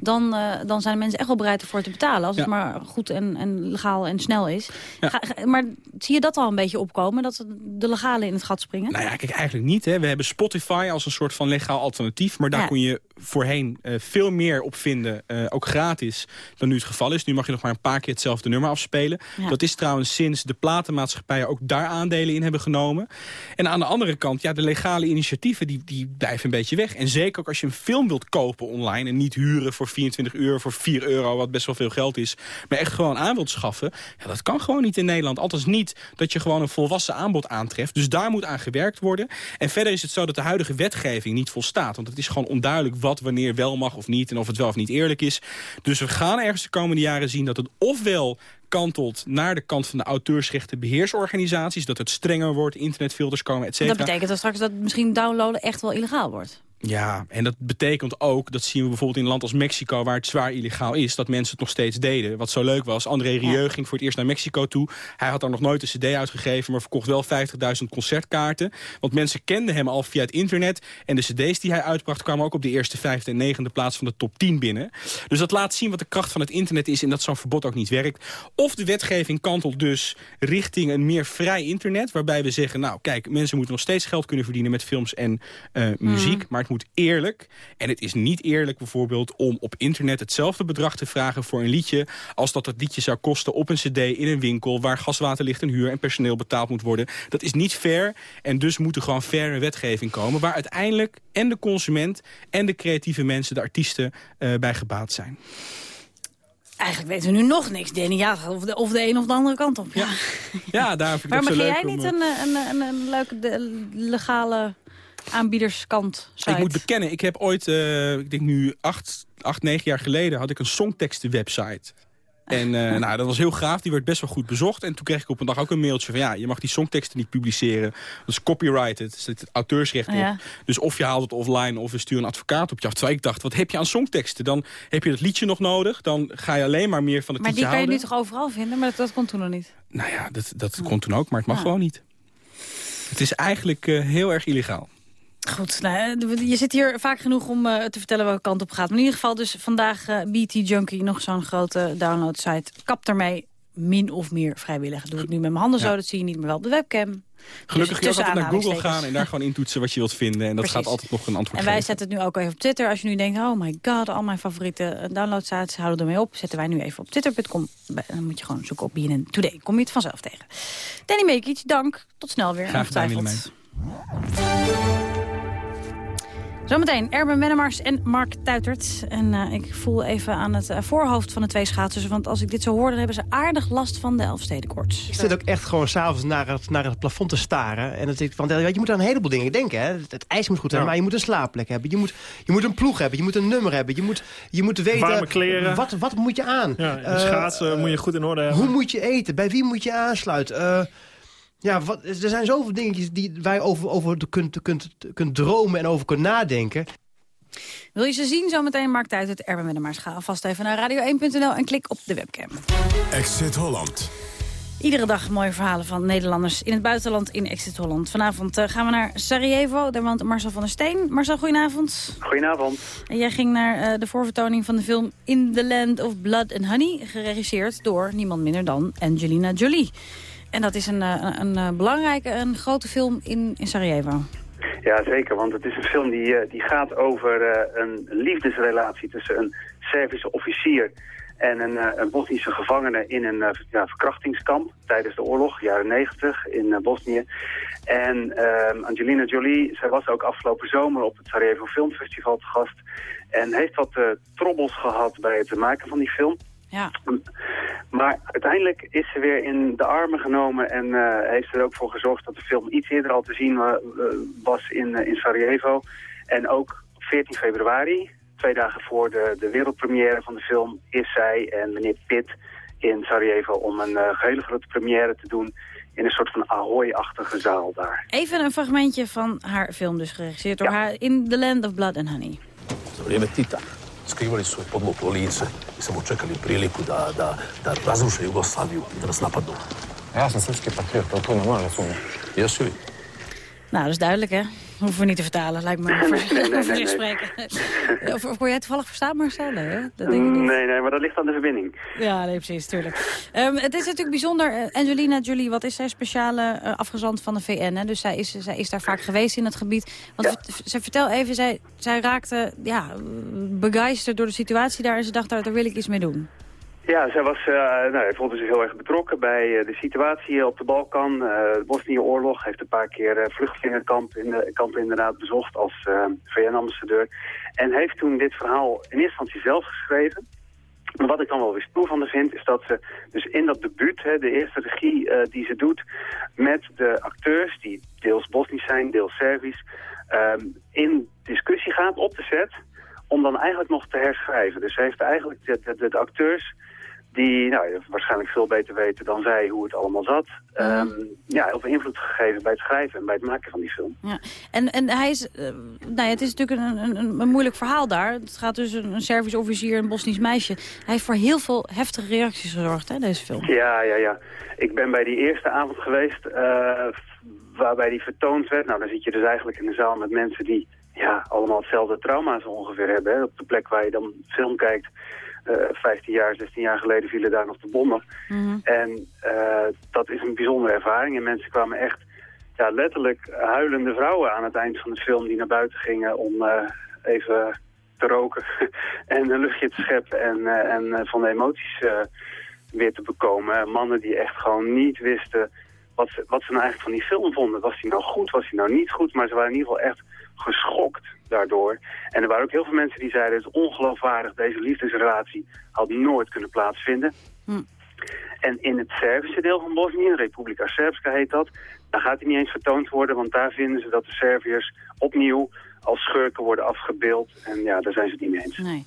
Dan, eh, dan zijn mensen echt wel bereid ervoor te betalen. Als het maar goed en, en legaal en snel is. Ja. Ga- ga- maar zie je dat al een beetje opkomen? Dat de legale in het gat springen? Nou ja, kijk, eigenlijk niet. Hè. We hebben Spotify als een soort van legaal alternatief. Maar daar Ja. kon je voorheen eh, veel meer op vinden, eh, ook gratis, dan nu het geval is. Nu mag je nog maar een paar keer hetzelfde nummer afspelen. Ja. Dat is trouwens sinds de platenmaatschappijen ook daar aandelen in hebben genomen. En aan de andere kant, ja, de legale initiatieven die, die blijven een beetje weg. En zeker ook als je een film wilt kopen online... en niet huren voor 24 uur, voor 4 euro, wat best wel veel geld is... maar echt gewoon aan wilt schaffen, ja, dat kan gewoon niet in Nederland. Althans niet dat je gewoon een volwassen aanbod aantreft. Dus daar moet aan gewerkt worden. En verder is het zo dat de huidige wetgeving niet volstaat. Want het is gewoon onduidelijk wat wanneer wel mag of niet... en of het wel of niet eerlijk is. Dus we gaan ergens de komende jaren zien dat het ofwel kantelt naar de kant van de auteursrechtenbeheersorganisaties... dat het strenger wordt, internetfilters komen, et cetera. Dat betekent dat straks dat misschien downloaden echt wel illegaal wordt. Ja, en dat betekent ook, dat zien we bijvoorbeeld in een land als Mexico... waar het zwaar illegaal is, dat mensen het nog steeds deden. Wat zo leuk was, André Rieu ging voor het eerst naar Mexico toe. Hij had daar nog nooit een cd uitgegeven... maar verkocht wel 50.000 concertkaarten. Want mensen kenden hem al via het internet. En de cd's die hij uitbracht kwamen ook op de eerste, vijfde en negende plaats... van de top 10 binnen. Dus dat laat zien wat de kracht van het internet is... en dat zo'n verbod ook niet werkt. Of de wetgeving kantelt dus richting een meer vrij internet... waarbij we zeggen, nou kijk, mensen moeten nog steeds geld kunnen verdienen... met films en uh, muziek, mm. maar het moet eerlijk. En het is niet eerlijk bijvoorbeeld om op internet hetzelfde bedrag te vragen voor een liedje... als dat het liedje zou kosten op een cd in een winkel... waar gaswaterlicht en huur en personeel betaald moet worden. Dat is niet fair en dus moet er gewoon faire wetgeving komen... waar uiteindelijk en de consument en de creatieve mensen, de artiesten, uh, bij gebaat zijn. Eigenlijk weten we nu nog niks, Danny. Ja, of, de, of de een of de andere kant op. Ja, ja daar ik maar mag jij niet een, een, een, een leuke de, legale aanbiederskant site? Ik moet bekennen, ik heb ooit, uh, ik denk nu acht, acht, negen jaar geleden... had ik een songteksten-website. En uh, nou, dat was heel gaaf, die werd best wel goed bezocht. En toen kreeg ik op een dag ook een mailtje van... ja, je mag die songteksten niet publiceren. Dat is copyrighted, er zit het auteursrecht op. Ja. Dus of je haalt het offline of we sturen een advocaat op je af. Terwijl ik dacht, wat heb je aan songteksten? Dan heb je dat liedje nog nodig. Dan ga je alleen maar meer van het Maar die liedje kan je nu toch overal vinden? Maar dat, dat kon toen nog niet. Nou ja, dat, dat kon toen ook, maar het mag Ja. gewoon niet. Het is eigenlijk eh, heel erg illegaal. Goed, nou, eh, je zit hier vaak genoeg om eh, te vertellen welke kant op gaat. Maar in ieder geval dus vandaag eh, BT Junkie, nog zo'n grote downloadsite. Kap ermee, min of meer vrijwillig. Dat doe ik nu met mijn handen zo, dat zie je niet meer wel op de webcam. Gelukkig kun je ook tussen altijd naar Google gaan en daar gewoon intoetsen wat je wilt vinden. En dat Precies. gaat altijd nog een antwoord En wij geven. zetten het nu ook even op Twitter. Als je nu denkt, oh my god, al mijn favoriete downloadsites houden ermee op. Zetten wij nu even op twitter.com. Dan moet je gewoon zoeken op BNN Today. Kom je het vanzelf tegen. Danny Mekic, dank. Tot snel weer. Graag gedaan. Zometeen Erben Wennemars en Mark Tuitert. En eh, ik voel even aan het eh, voorhoofd van de twee schaatsers. Want als ik dit zo hoor, dan hebben ze aardig last van de Elfstedenkoorts. Ik zit ook echt gewoon s'avonds naar het, naar het plafond te staren. En dat ik, want, ja, je moet aan een heleboel dingen denken. Hè. Het, het ijs moet goed zijn, Ja. maar je moet een slaapplek hebben. Je moet, je moet een ploeg hebben, je moet een nummer hebben. Je moet, je moet weten, Warme kleren. Wat, wat moet je aan? Ja, en Eh, schaatsen moet je goed in orde hebben. Hoe moet je eten? Bij wie moet je aansluiten? Ja, wat, er zijn zoveel dingetjes die, waar je over, over de- kunt, kunt, kunt dromen en over kunt nadenken. Wil je ze zien zometeen? Mark Tuitert, Erben Wennemars. Ga alvast even naar radio1.nl en klik op de webcam. Exit Holland. Iedere dag mooie verhalen van Nederlanders in het buitenland in Exit Holland. Vanavond eh, gaan we naar Sarajevo. Daar woont Marcel van der Steen. Marcel, goedenavond. Goedenavond. En jij ging naar eh, de voorvertoning van de film In the Land of Blood and Honey. Geregisseerd door niemand minder dan Angelina Jolie. En dat is een, eh, een, een eh, belangrijke, een grote film in, in Sarajevo. Ja, zeker, want het is een film die, eh, die gaat over een liefdesrelatie tussen een Servische officier en een, Bosnische gevangene in een ja, verkrachtingskamp tijdens de oorlog, jaren 90 in Bosnië. En ehm, Angelina Jolie, zij was ook afgelopen zomer op het Sarajevo Filmfestival te gast en heeft wat trobbels gehad bij het maken van die film. Ja. Maar uiteindelijk is ze weer in de armen genomen en eh, heeft er ook voor gezorgd dat de film iets eerder al te zien eh, was in, eh, in Sarajevo. En ook op 14 februari, twee dagen voor de, de wereldpremière van de film, is zij en meneer Pitt in Sarajevo om een eh hele grote première te doen in een soort van Ahoy-achtige zaal daar. Even een fragmentje van haar film dus geregisseerd door haar In the Land of Blood and Honey. Za vrijeme Tita skrivali su lice samo čekali priliku da, da, da razruše Jugoslaviju i da nas napadnu. Ja sam srpski patriot, to tu ne može sumnje. Jesu li? Nou, dat is duidelijk, hè? Hoeven we niet te vertalen, lijkt me. Nee, Voor, nee, nee, voor spreken. Of, of jij toevallig verstaan, Marcel? Nee, hè? Dat denk ik niet. Nee, nee, maar dat ligt aan de verbinding. Ja, nee, precies, tuurlijk. Ehm, het is natuurlijk bijzonder. eh, Angelina Jolie, wat is zij speciale eh, afgezant van de VN? Hè? Dus zij is, zij is daar vaak geweest in het gebied. Want vert- ze vertel even, zij, zij raakte ja, begeisterd door de situatie daar... en ze dacht, daar, daar wil ik iets mee doen. Ja, zij was, uh, nou, hij voelde zich heel erg betrokken bij uh, de situatie op de Balkan. Uh, de Bosnië-oorlog heeft een paar keer vluchtelingenkamp in kamp inderdaad bezocht als VN-ambassadeur. En heeft toen dit verhaal in eerste instantie zelf geschreven. Maar wat ik dan wel weer stoer van vind, is dat ze dus in dat debuut, hè, de eerste regie die ze doet, met de acteurs, die deels Bosnisch zijn, deels Servisch, in discussie gaat op de set om dan eigenlijk nog te herschrijven. Dus ze heeft eigenlijk de, de, de acteurs die nou, waarschijnlijk veel beter weten dan zij hoe het allemaal zat. Um, ja, heel veel invloed gegeven bij het schrijven en bij het maken van die film. Ja. En, en hij is, uh, nou ja, het is natuurlijk een, een, een, moeilijk verhaal daar. Het gaat dus een, Servisch officier, een Bosnisch meisje. Hij heeft voor heel veel heftige reacties gezorgd, hè, deze film. Ja, ja, ja. Ik ben bij die eerste avond geweest uh, waarbij die vertoond werd. Nou, dan zit je dus eigenlijk in een zaal met mensen die ja, allemaal hetzelfde trauma zo ongeveer hebben. Hè. Op de plek waar je dan film kijkt eh, 15 jaar, 16 jaar geleden vielen daar nog de bommen. Mhm. En uh, dat is een bijzondere ervaring. En mensen kwamen echt ja, letterlijk huilende vrouwen aan het eind van de film... die naar buiten gingen om uh, even te roken en een luchtje te scheppen... en, en van de emoties weer te bekomen. Mannen die echt gewoon niet wisten wat ze, wat ze nou eigenlijk van die film vonden. Was die nou goed, was die nou niet goed? Maar ze waren in ieder geval echt geschokt daardoor. En er waren ook heel veel mensen die zeiden... het is ongeloofwaardig, deze liefdesrelatie had nooit kunnen plaatsvinden. Hm. En in het Servische deel van Bosnië, Republika Srpska heet dat... daar gaat hij niet eens vertoond worden, want daar vinden ze dat de Serviërs opnieuw als schurken worden afgebeeld. En ja, daar zijn ze het niet mee eens. Nee.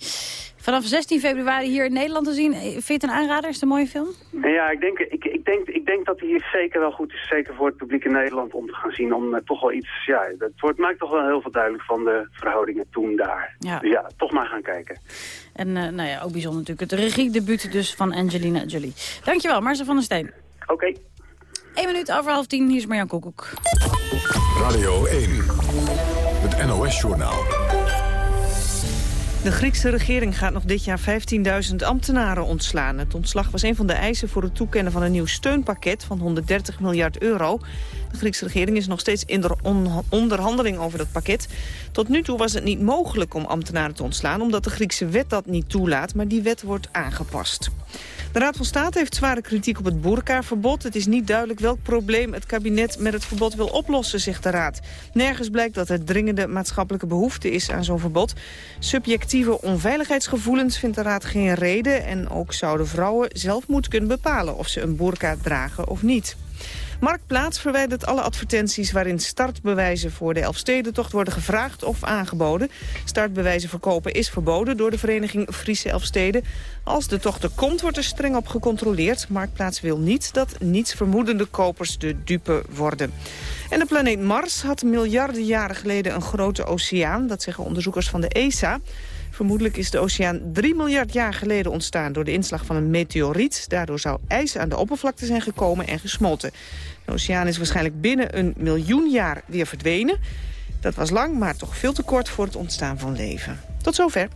Vanaf 16 februari hier in Nederland te zien. Vind je het een aanrader? Is het een mooie film? Ja, ik denk, ik, ik, denk, ik denk dat hij zeker wel goed is. Zeker voor het publiek in Nederland om te gaan zien. Om uh, toch wel iets... Ja, het wordt, maakt toch wel heel veel duidelijk van de verhoudingen toen daar. Ja. Dus ja, toch maar gaan kijken. En uh, nou ja, ook bijzonder natuurlijk het regiedebuut dus van Angelina Jolie. Dankjewel, Marcel van der Steen. Oké. Okay. 1 minuut over half tien. Hier is Marjan Koekoek. Radio 1. Het NOS-journaal. De Griekse regering gaat nog dit jaar 15.000 ambtenaren ontslaan. Het ontslag was een van de eisen voor het toekennen van een nieuw steunpakket van 130 miljard euro. De Griekse regering is nog steeds in de onderhandeling over dat pakket. Tot nu toe was het niet mogelijk om ambtenaren te ontslaan... omdat de Griekse wet dat niet toelaat, maar die wet wordt aangepast. De Raad van State heeft zware kritiek op het boerkaverbod. Het is niet duidelijk welk probleem het kabinet met het verbod wil oplossen, zegt de Raad. Nergens blijkt dat er dringende maatschappelijke behoefte is aan zo'n verbod. Subjectieve onveiligheidsgevoelens vindt de Raad geen reden... en ook zouden vrouwen zelf moeten kunnen bepalen of ze een boerka dragen of niet. Marktplaats verwijdert alle advertenties waarin startbewijzen voor de Elfstedentocht worden gevraagd of aangeboden. Startbewijzen verkopen is verboden door de vereniging Friese Elfsteden. Als de tocht er komt, wordt er streng op gecontroleerd. Marktplaats wil niet dat nietsvermoedende kopers de dupe worden. En de planeet Mars had miljarden jaren geleden een grote oceaan. Dat zeggen onderzoekers van de ESA. Vermoedelijk is de oceaan 3 miljard jaar geleden ontstaan door de inslag van een meteoriet. Daardoor zou ijs aan de oppervlakte zijn gekomen en gesmolten. De oceaan is waarschijnlijk binnen een miljoen jaar weer verdwenen. Dat was lang, maar toch veel te kort voor het ontstaan van leven. Tot zover.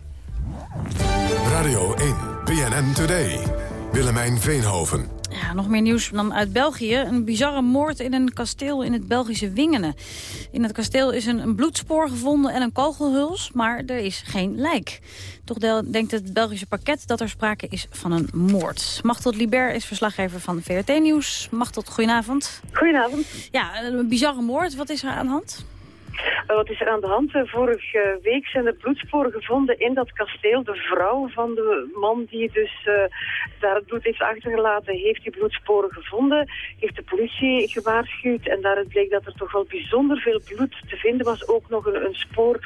Radio 1, BNN Today. Willemijn Veenhoven. Ja, nog meer nieuws dan uit België. Een bizarre moord in een kasteel in het Belgische Wingenen. In het kasteel is een, een bloedspoor gevonden en een kogelhuls, maar er is geen lijk. Toch denkt het Belgische pakket dat er sprake is van een moord. Machtel Liber is verslaggever van VRT Nieuws. Machtel, goedenavond. Goedenavond. Ja, een bizarre moord. Wat is er aan de hand? Uh, wat is er aan de hand? Uh, vorige week zijn er bloedsporen gevonden in dat kasteel. De vrouw van de man die dus uh, daar het bloed heeft achtergelaten, heeft die bloedsporen gevonden. Heeft de politie gewaarschuwd en daaruit bleek dat er toch wel bijzonder veel bloed te vinden was. Ook nog een, een spoor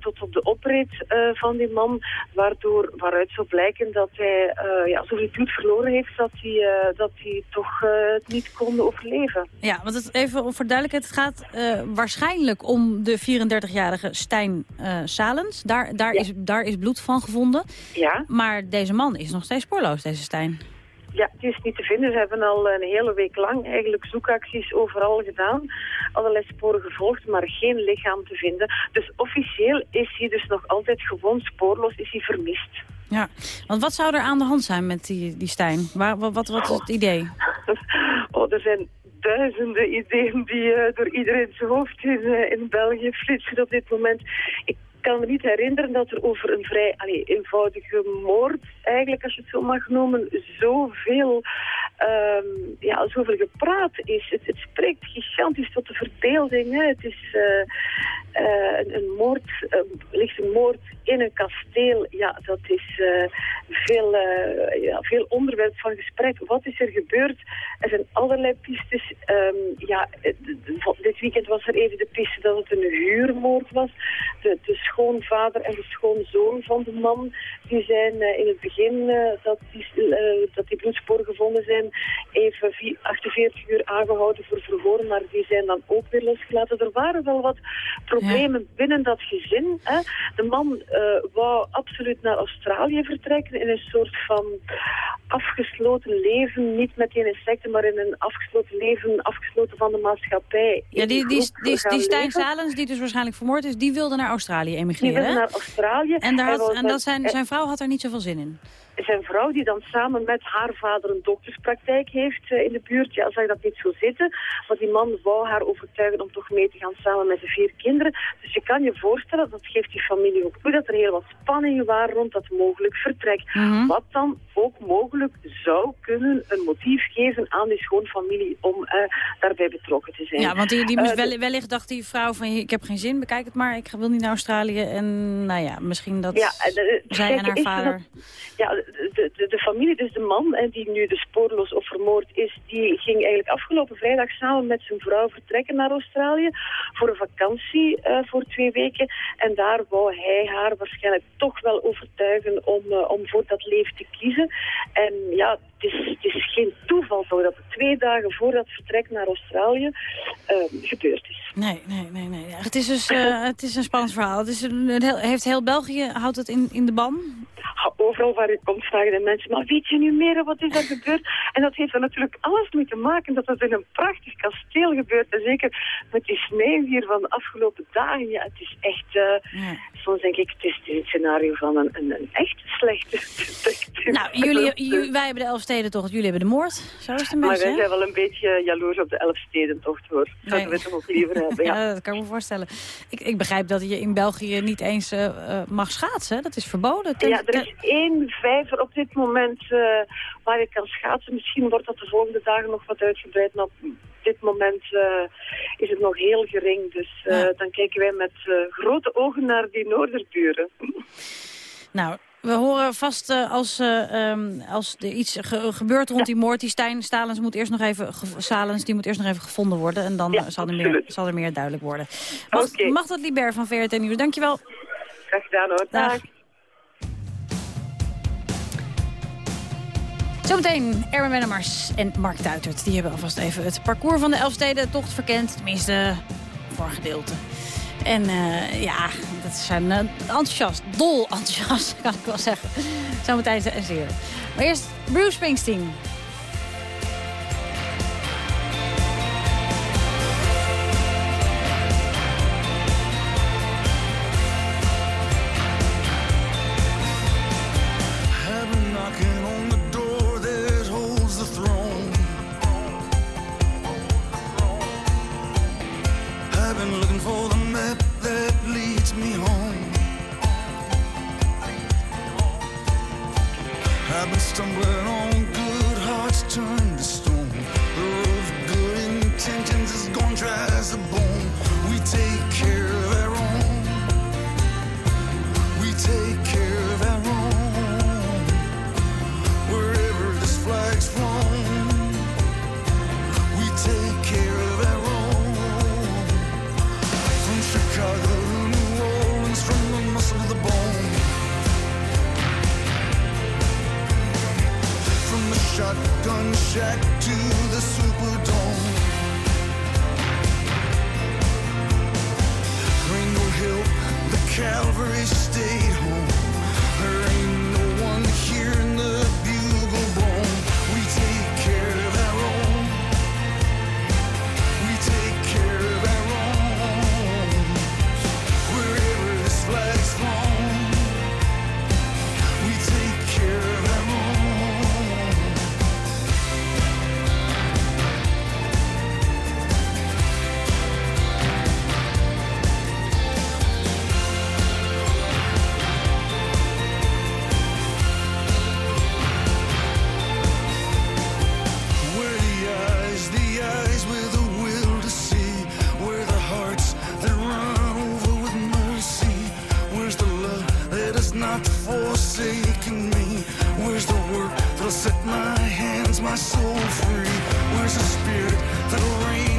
tot op de oprit van die man, waardoor, waaruit zou blijken dat hij ja, zoveel bloed verloren heeft dat hij, dat hij toch niet kon overleven. Ja, want het, even voor duidelijkheid, gaat waarschijnlijk om de 34-jarige Stijn uh, Salens. Daar, daar, is, daar is bloed van gevonden. Ja. Maar deze man is nog steeds spoorloos, deze Stijn. Ja, het is niet te vinden. Ze hebben al een hele week lang eigenlijk zoekacties overal gedaan. Allerlei sporen gevolgd, maar geen lichaam te vinden. Dus officieel is hij dus nog altijd gewoon spoorloos, is hij vermist. Ja, want wat zou er aan de hand zijn met die, die Stijn? Waar, wat, wat, wat is het idee? Oh, er zijn duizenden ideeën die uh, door iedereen zijn hoofd in, uh, in België flitsen op dit moment. Kan me niet herinneren dat er over een vrij eenvoudige moord, eigenlijk als je het zo mag noemen, zoveel, ehm ja, zoveel gepraat is. Het, het spreekt gigantisch tot de verbeelding. Hè. Het is eh, eh, een, moord, uh, ligt een moord in een kasteel. Ja, dat is eh, veel, ja, veel onderwerp van gesprek. Wat is er gebeurd? Er zijn allerlei pistes. Ehm, ja, dit weekend was er even de piste dat het een huurmoord was. Schoonvader en de schoonzoon van de man, die zijn eh, in het begin eh, dat, die, eh, dat die bloedsporen gevonden zijn, even vi- 48 uur aangehouden voor verhoor, maar die zijn dan ook weer losgelaten. Er waren wel wat problemen binnen dat gezin. Hè. De man wou absoluut naar Australië vertrekken in een soort van afgesloten leven, niet met die insecten, maar in een afgesloten leven, afgesloten van de maatschappij. Ja, die, die, die, die Stijn. Salens, die dus waarschijnlijk vermoord is, die wilde naar Australië emigreren. hè? naar Australië. En, daar had, en dat zijn, zijn vrouw had er niet zoveel zin in. zijn vrouw die dan samen met haar vader een dokterspraktijk heeft eh, in de buurt, ja, zag dat niet zo zitten. Maar die man wou haar overtuigen om toch mee te gaan samen met de vier kinderen. Dus je kan je voorstellen, dat geeft die familie ook toe, dat er heel wat spanningen waren rond dat mogelijk vertrek. Mhm. Wat dan ook mogelijk zou kunnen een motief geven aan die schoonfamilie om eh, daarbij betrokken te zijn. Ja, want die, die moest Eh, wel, wellicht dacht die vrouw van, ik heb geen zin, bekijk het maar, ik wil niet naar Australië. En nou ja, misschien dat Ja, eh, zij en haar er vader... dat- ja, de, de, de familie, dus de man en die nu de spoorloos of vermoord is, die ging eigenlijk afgelopen vrijdag samen met zijn vrouw vertrekken naar Australië voor een vakantie eh, voor twee weken. En daar wou hij haar waarschijnlijk toch wel overtuigen om, eh, om voor dat leven te kiezen. En ja, het is, het is geen toeval toch dat het twee dagen voor dat vertrek naar Australië eh, gebeurd is. Nee, nee, nee. nee. Ja, het, is dus, het is een spannend verhaal. Het is een, heeft heel België, houdt het in, in de ban? Overal waar je komt vragen de mensen, maar weet je nu meer wat is er gebeurd? En dat heeft er natuurlijk alles mee te maken dat het in een prachtig kasteel gebeurt. En zeker met die sneeuw hier van de afgelopen dagen. Ja, het is echt, eh, soms denk ik, het is, het scenario van een, een, een echt slechte detective. Nou, jullie, jullie- wij hebben de Elfstedentocht, jullie hebben de moord. Zo is het een Maar wij zijn wel een beetje jaloers op de Elfstedentocht, hoor. Zouden we het nog liever hebben, ja. Ja, dat kan ik me voorstellen. Ik, ik begrijp dat je in België niet eens eh, eh, mag schaatsen. Dat is verboden. Ten- Ja, er is één vijver op dit moment eh, waar je kan schaatsen. Misschien wordt dat de volgende dagen nog wat uitgebreid. Maar op dit moment eh, is het nog heel gering. Dus eh, dan kijken wij met grote ogen naar die noorderburen. Nou, we horen vast als, eh, ehm, als er iets ge- gebeurt rond die moord. Die Stijn Stalens moet eerst nog even, Salens, die moet eerst nog even gevonden worden. En dan zal, er meer, zal er meer duidelijk worden. Mag, mag dat Liber van VRT Nieuws. Dankjewel. Graag gedaan hoor. Dag. Zometeen Erwin Wennemars en Mark Duitert. Die hebben alvast even het parcours van de Elfstedentocht verkend. Tenminste, voor een gedeelte. En eh, ja, dat zijn eh, enthousiast, dol enthousiast, kan ik wel zeggen. Zometeen zeer. Maar eerst Bruce Springsteen. Soul free? Where's the spirit that'll rain,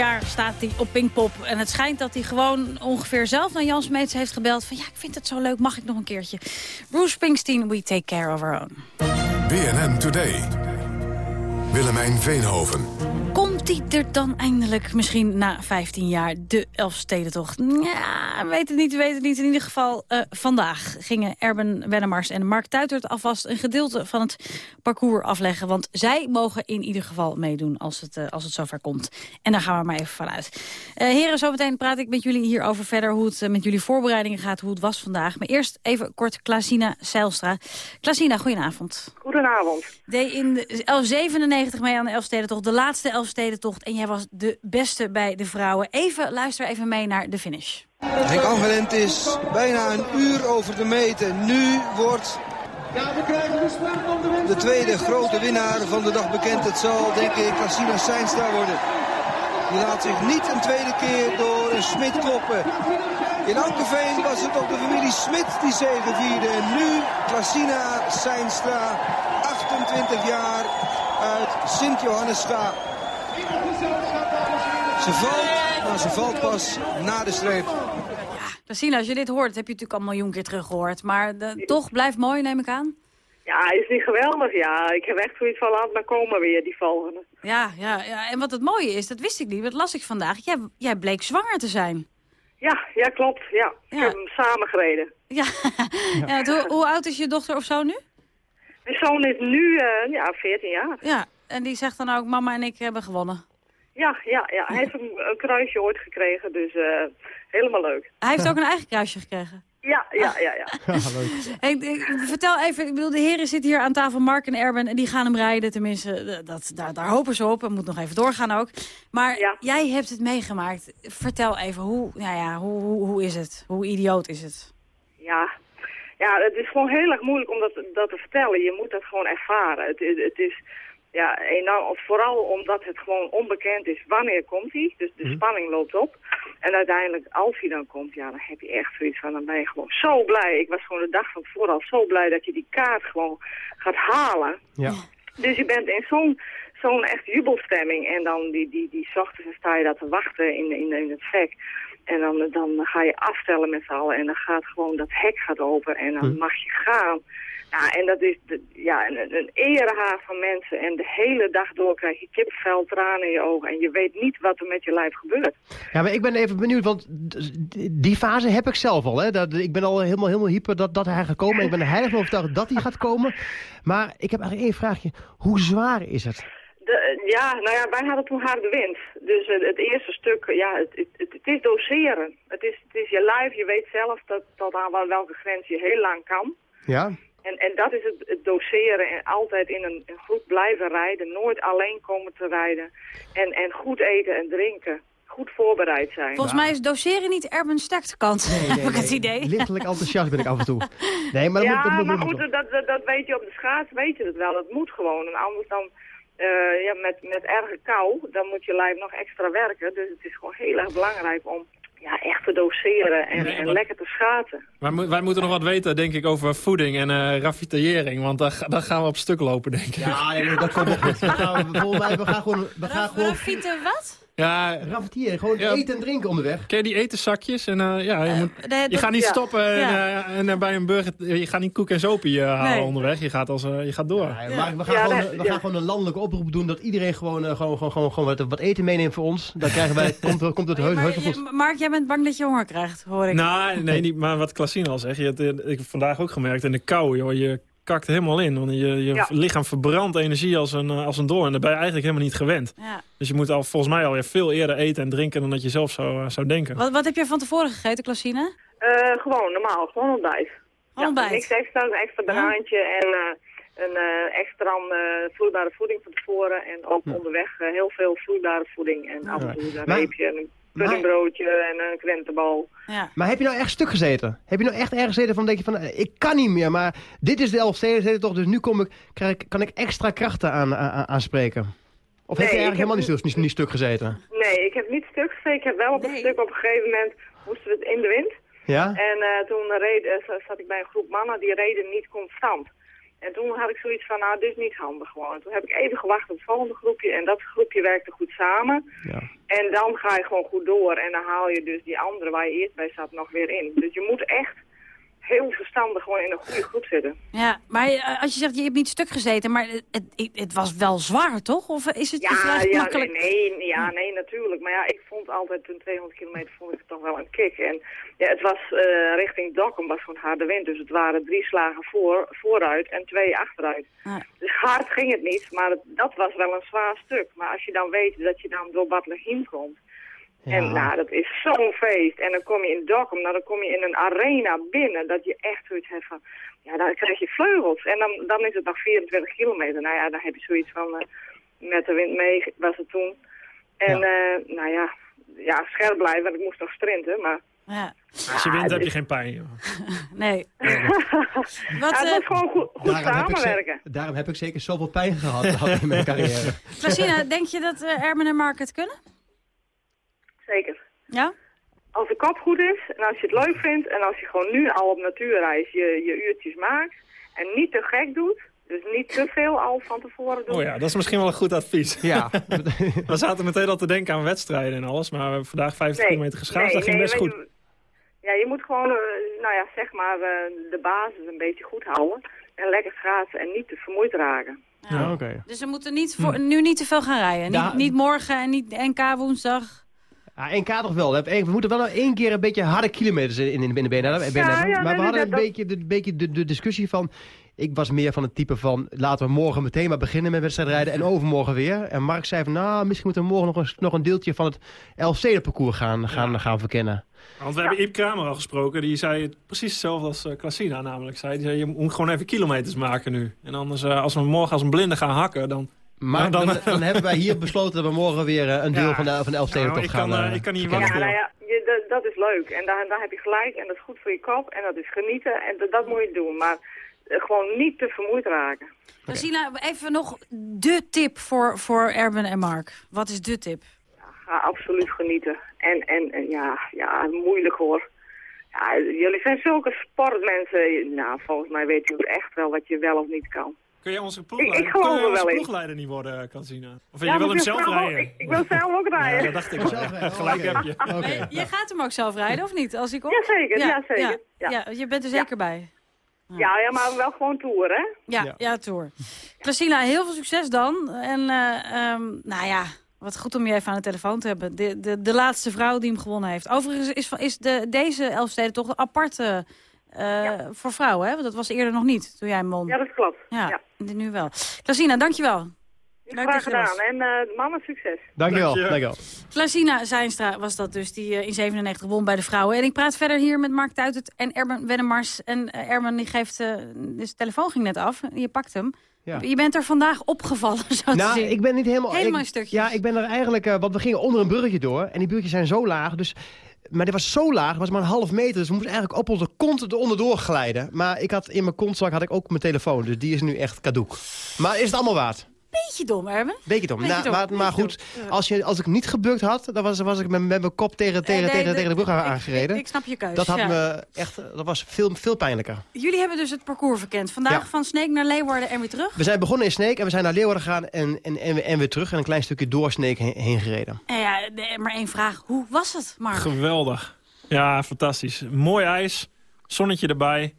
jaar staat hij op Pinkpop. En het schijnt dat hij gewoon ongeveer zelf naar Jan Smeets heeft gebeld. Van ja, ik vind het zo leuk, mag ik nog een keertje? Bruce Springsteen, we take care of our own. BNN Today. Willemijn Veenhoven. Die er dan eindelijk misschien na 15 jaar de Elfstedentocht? Ja, weet het niet, weet het niet. In ieder geval, eh, vandaag gingen Erben Wennemars en Mark Tuitert alvast een gedeelte van het parcours afleggen. Want zij mogen in ieder geval meedoen als het, eh, als het zover komt. En daar gaan we maar even vanuit. Eh heren, zometeen praat ik met jullie hierover verder hoe het met jullie voorbereidingen gaat, hoe het was vandaag. Maar eerst even kort Klasina Seilstra. Klasina, goedenavond. Goedenavond. Deed in de 1197 mee aan de Elfstedentocht, de laatste Elfstedentocht. En jij was de beste bij de vrouwen. Even, luister even mee naar de finish. Henk is bijna een uur over de meten. Nu wordt de tweede grote winnaar van de dag bekend. Het zal denk ik Cassina Seinstra worden. Die laat zich niet een tweede keer door een Smit kloppen. In Ankeveen was het op de familie Smit die zegevierde. En nu Cassina Seinstra, 28 jaar uit Sint-Johannescha. Ze valt, maar ze valt pas na de streep. Christina, als je dit hoort, heb je natuurlijk al een miljoen keer teruggehoord. Maar de, toch blijft mooi, neem ik aan. Ja, is niet geweldig, ja. Ik heb echt zoiets van, laat maar komen weer, die volgende. Ja, ja, ja, en wat het mooie is, dat wist ik niet, dat las ik vandaag. Jij, jij bleek zwanger te zijn. Ja, ja, klopt, ja. Ik heb hem samen gereden. Ja, ja. hoe, hoe oud is je dochter of zo nu? Mijn zoon is nu, eh, ja, 14 jaar. Ja, en die zegt dan ook, mama en ik hebben gewonnen. Ja, ja, ja. Hij heeft een, een kruisje ooit gekregen, dus eh, helemaal leuk. Hij heeft ook een eigen kruisje gekregen. Ja, ja, ja, ja. Hey, ik- vertel even, ik bedoel, de heren zitten hier aan tafel, Mark en Erben, en die gaan hem rijden. Tenminste, eh, dat, daar, daar hopen ze op. En moet nog even doorgaan ook. Maar jij hebt het meegemaakt. Vertel even, hoe, nou ja, hoe, hoe, hoe is het? Hoe idioot is het? Ja. ja, het is gewoon heel erg moeilijk om dat, dat te vertellen. Je moet dat gewoon ervaren. Het, het is ja, enorm, vooral omdat het gewoon onbekend is. Wanneer komt hij? Dus de spanning loopt op. En uiteindelijk, als hij dan komt, ja, dan heb je echt zoiets van, dan ben je gewoon zo blij. Ik was gewoon de dag van tevoren al zo blij dat je die kaart gewoon gaat halen. Ja. Dus je bent in zo'n zo'n echt jubelstemming. En dan die, die, die ochtends sta je daar te wachten in, in, in het hek. En dan, dan ga je afstellen met z'n allen. En dan gaat gewoon dat hek gaat open. En dan mag je gaan. Ja, en dat is de, ja, een, een erehaar van mensen. En de hele dag door krijg je kipvel, tranen in je ogen. En je weet niet wat er met je lijf gebeurt. Ja, maar ik ben even benieuwd, want die fase heb ik zelf al. Hè? Dat, ik ben al helemaal, helemaal hyper dat, dat hij gaat komen. Ik ben er heilig van overtuigd dat hij gaat komen. Maar ik heb eigenlijk één vraagje. Hoe zwaar is het? De, ja, nou ja, wij hadden toen harde wind. Dus eh, het eerste stuk, ja, het, het, het, is doseren. Het is, het is je lijf, je weet zelf dat, tot aan wel- welke grens je heel lang kan. Ja? En, en dat is het, het doseren en altijd in een, een groep blijven rijden, nooit alleen komen te rijden. En, en goed eten en drinken, goed voorbereid zijn. Volgens mij is doseren niet Erben's sterkste kant, heb ik het idee. Lichtelijk enthousiast ben ik af en toe. Nee, maar dat ja, moet, dat moet, maar moet goed, dat, dat, dat weet je op de schaats, weet je het wel. Dat moet gewoon. En anders dan, eh, ja, met, met erge kou, dan moet je lijf nog extra werken. Dus het is gewoon heel erg belangrijk om ja, echt te doseren en, Nee, en lekker te schaatsen. Wij, mo- wij moeten nog wat weten, denk ik, over voeding en eh ravitaillering. Want daar, ga- daar gaan we op stuk lopen, denk ik. Ja, nee, dat komt nog goed. We gaan, we gaan gewoon... We gaan gewoon wat? Ja, Raffietieren, gewoon Ja. eten en drinken onderweg. Ken je die etenzakjes? En, eh, ja, je, moet, je dat- gaat niet ja. stoppen en, eh, en eh, bij een burger... Je gaat niet koek en zopie eh, halen Nee. onderweg. Je gaat, als, eh, je gaat door. Ja, maar we gaan, Ja, gewoon, dat- we ja. gaan gewoon een landelijke oproep doen... dat iedereen gewoon, eh, gewoon, gewoon, gewoon, gewoon wat, wat eten meeneemt voor ons. Dan krijgen wij... komt, komt het heus, Maar heus goed. Mark, jij bent bang dat je honger krijgt, hoor ik. Nou, nee, niet, maar wat Klassien al zegt. Je, eh, ik heb vandaag ook gemerkt in de kou, joh, je kakt helemaal in. Want je, je Ja. lichaam verbrandt energie als een, eh, als een door. En daar ben je eigenlijk helemaal niet gewend. Ja. Dus je moet al, volgens mij alweer veel eerder eten en drinken dan dat je zelf zou, eh, zou denken. Wat, wat heb je van tevoren gegeten, Klassine? Eh, gewoon normaal, gewoon ontbijt. Gewoon ontbijt? Niks extra, een extra banaantje en eh, een eh, extra eh, vloeibare voeding van tevoren. En ook onderweg eh, heel veel vloeibare voeding. En af en toe een reepje en een puddingbroodje en een krentenbal. Ja. Maar heb je nou echt stuk gezeten? Heb je nou echt ergens gezeten van denk je van... eh, ik kan niet meer, maar dit is de Elfsteden toch... dus nu kom ik, krijg ik, kan ik extra krachten aan, aan, aanspreken? Of heb je eigenlijk helemaal niet, stuk- niet, niet stuk gezeten? Nee, ik heb niet stuk gezeten. Ik heb wel op een stuk op een gegeven moment moesten we het in de wind. Ja? En eh, toen reed, eh, za- zat ik bij een groep mannen die reden niet constant. En toen had ik zoiets van, nou, dit is niet handig gewoon. Toen heb ik even gewacht op het volgende groepje en dat groepje werkte goed samen. Ja. En dan ga je gewoon goed door en dan haal je dus die andere waar je eerst bij zat nog weer in. Dus je moet echt heel verstandig gewoon in een goede groep zitten. Ja, maar eh, als je zegt, je hebt niet stuk gezeten, maar het, het, het was wel zwaar, toch? Of is het Ja, ja, makkelijk? nee, nee, ja, nee, natuurlijk. Maar ja, ik vond altijd een 200 kilometer vond ik het toch wel een kick. En ja, het was eh, richting Dokkum was gewoon harde wind. Dus het waren drie slagen voor, vooruit en twee achteruit. Ja. Dus hard ging het niet, maar het- dat was wel een zwaar stuk. Maar als je dan weet dat je dan door Bad Lechem komt. En nou, dat is zo'n feest. En dan kom je in Dokkum, nou, dan kom je in een arena binnen. Dat je echt zoiets hebt van, ja, dan krijg je vleugels. En dan, dan is het nog 24 kilometer. Nou ja, dan heb je zoiets van, eh, met de wind mee was het toen. En eh, nou ja, ja, scherp blijven, want ik moest nog sprinten. Maar Ja. Als je wint heb je geen pijn. joh. Nee. Wat, ja, het eh, was gewoon goed, goed Daarom heb, ik ze- samenwerken. daarom heb ik zeker zoveel pijn gehad, in mijn carrière. Klasina, denk je dat eh, Ermen en Mark het kunnen? Zeker. Ja? Als de kop goed is en als je het leuk vindt en als je gewoon nu al op natuurreis je, je uurtjes maakt en niet te gek doet, dus niet te veel al van tevoren doen. Oh ja, dat is misschien wel een goed advies. Ja. We zaten meteen al te denken aan wedstrijden en alles. Maar we hebben vandaag 50 kilometer geschaatst. dat ging best goed. je, ja, je moet gewoon, eh, nou ja, zeg maar, eh, de basis een beetje goed houden. En lekker schaatsen en niet te vermoeid raken. Ja, oké. Dus we moeten niet voor, nu niet te veel gaan rijden. Ja. Niet, niet morgen en niet NK woensdag. Ja, één toch wel. We moeten wel nog één keer een beetje harde kilometers in, in, in de benen hebben. Ja, ja, maar we hadden een dat- beetje, de, beetje de, de discussie van... Ik was meer van het type van, laten we morgen meteen maar beginnen met wedstrijdrijden en overmorgen weer. En Mark zei van, nou, misschien moeten we morgen nog een, nog een deeltje van het Elfstedenparcours gaan, gaan, gaan verkennen. Want we hebben Iep Kramer al gesproken. Die zei het precies hetzelfde als uh, Klassina namelijk. Zei. Die zei, je moet gewoon even kilometers maken nu. En anders, uh, als we morgen als een blinde gaan hakken, dan... Maar dan, dan, dan, hebben wij hier besloten dat we morgen weer uh, een deel ja. van de, van de Elfstedentocht nou, gaan kan, uh, Ik kan niet ja, wachten. nou ja, je, dat is leuk. En daar, daar heb je gelijk. En dat is goed voor je kop. En dat is genieten. En dat, dat moet je doen. Maar uh, gewoon niet te vermoeid raken. Rosina, even nog de tip voor, voor Erben en Mark. Wat is de tip? ga absoluut genieten. En, en, en ja, ja, moeilijk hoor. Ja, jullie zijn zulke sportmensen. Nou, volgens mij weet u echt wel wat je wel of niet kan. Kun je onze ploegleider, ik, ik geloof kun je onze wel ploegleider niet worden, Kansina? Of ja, je wil hem zelf ook, rijden? Ik, ik, wil zelf ook rijden. Ja, dat dacht ik wel. Gelijk heb je. Okay. Je gaat hem ook zelf rijden, of niet? Als ik op... Jazeker, ja, ja, zeker. Ja, ja. je bent er zeker bij. Ja, ja, maar wel gewoon tour, hè? Ja, ja. ja tour. Priscilla, heel veel succes dan. En uh, um, nou ja, wat goed om je even aan de telefoon te hebben. De, de, de laatste vrouw die hem gewonnen heeft. Overigens is, is de, deze Elfsteden toch een aparte uh, ja. voor vrouwen, hè? Want dat was eerder nog niet, toen jij hem won. Ja, dat klopt. Ja, ja. nu wel. Klasina, dankjewel. Leuk Graag gedaan. En uh, mama, succes. Dankjewel. Dank Dankjewel. Klasina Zijnstra was dat dus, die uh, in 97 won bij de vrouwen. En ik praat verder hier met Mark Tuitert en Erben Wennemars. En uh, Erben die geeft, dus de telefoon ging net af. Je pakt hem. Ja. Je bent er vandaag opgevallen, zo nou, te zien. ik ben niet helemaal... Helemaal ik, stukjes. Ja, ik ben er eigenlijk... Uh, want we gingen onder een bruggetje door. En die bruggetjes zijn zo laag, dus... Maar dit was zo laag, was maar een half meter. Dus we moesten eigenlijk op onze kont eronder glijden. Maar ik had, in mijn kontzak had ik ook mijn telefoon. Dus die is nu echt cadoek. Maar is het allemaal waard? Beetje dom, Erben. Beetje dom. Beetje Nou, dom, maar, beetje maar goed, dom. Ja. als, je, als ik niet gebukt had, dan was, was ik met, met mijn kop tegen, tegen, nee, tegen, de- tegen de brug ik- aangereden. ik snap je keus, Dat, had ja. me echt, dat was veel, veel pijnlijker. Jullie hebben dus het parcours verkend. Vandaag Ja. van Sneek naar Leeuwarden en weer terug. We zijn begonnen in Sneek en we zijn naar Leeuwarden gegaan en, en, en, we- en weer terug. En een klein stukje door Sneek heen, heen gereden. En ja, maar één vraag. Hoe was het, Mark? Geweldig. Ja, fantastisch. Mooi ijs, zonnetje erbij.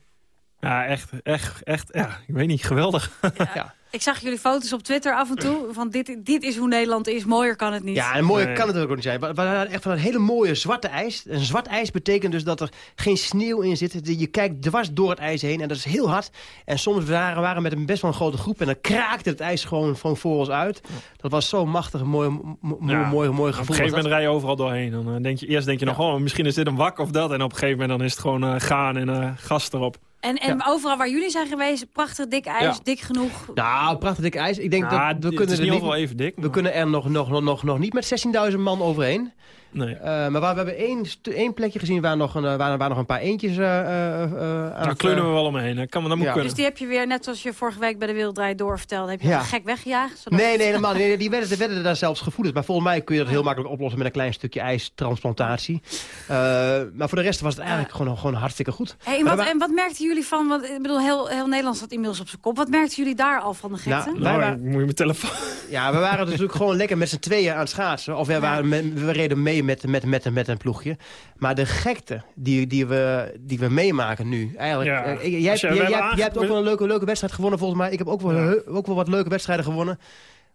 Ja, echt, echt, echt, ja, ik weet niet, geweldig. Ik zag jullie foto's op Twitter af en toe. Van dit, dit is hoe Nederland is. Mooier kan het niet. Ja, en mooier kan het ook niet zijn. We, we hadden echt van een hele mooie zwarte ijs. En zwart ijs betekent dus dat er geen sneeuw in zit. Je kijkt dwars door het ijs heen en dat is heel hard. En soms waren we met een best wel een grote groep en dan kraakte het ijs gewoon, gewoon voor ons uit. Dat was zo machtig, mooi, Ja, mooi, mooi Op gevoel. een gegeven moment dat. rij je overal doorheen. Dan eh, denk je, eerst denk je nog, oh, misschien is dit een wak of dat. En op een gegeven moment dan is het gewoon eh, gaan en eh, gas erop. En, en overal waar jullie zijn geweest, prachtig dik ijs, Ja. dik genoeg. Nou, prachtig dik ijs. Ik denk dat we kunnen er niet even dik. We kunnen er nog, nog, nog, nog, nog niet met 16.000 man overheen. Nee. Eh, maar waar, we hebben één, één plekje gezien waar nog, een, eh, waar, waar nog een paar eentjes eh, eh, eh, aan Daar eh, we wel omheen. Dat, kan, dat moet Ja. kunnen. Dus die heb je weer, net zoals je vorige week bij de Werelddraai Door vertelde, heb je Ja. gek weggejaagd? zodat- Nee, nee, helemaal niet. Nee, die werden, werden daar zelfs gevoelens. Maar volgens mij kun je dat heel makkelijk oplossen met een klein stukje ijstransplantatie. Eh, maar voor de rest was het eigenlijk gewoon, gewoon hartstikke goed. Hey, en, wat, en wat merkten jullie van, want ik bedoel, heel, heel Nederland staat inmiddels op zijn kop. Wat merkten jullie daar al van de gekte? Nou, wij waren- moet je mijn telefoon... Ja, we waren dus natuurlijk gewoon lekker met z'n tweeën aan het schaatsen. Of we, waren we reden mee met, met, met, met een ploegje. Maar de gekte die, die, we, die we meemaken nu. Eigenlijk, Ja. eh, jij, hebt ook wel een leuke, leuke wedstrijd gewonnen volgens mij. Ik heb ook wel, ook wel wat leuke wedstrijden gewonnen.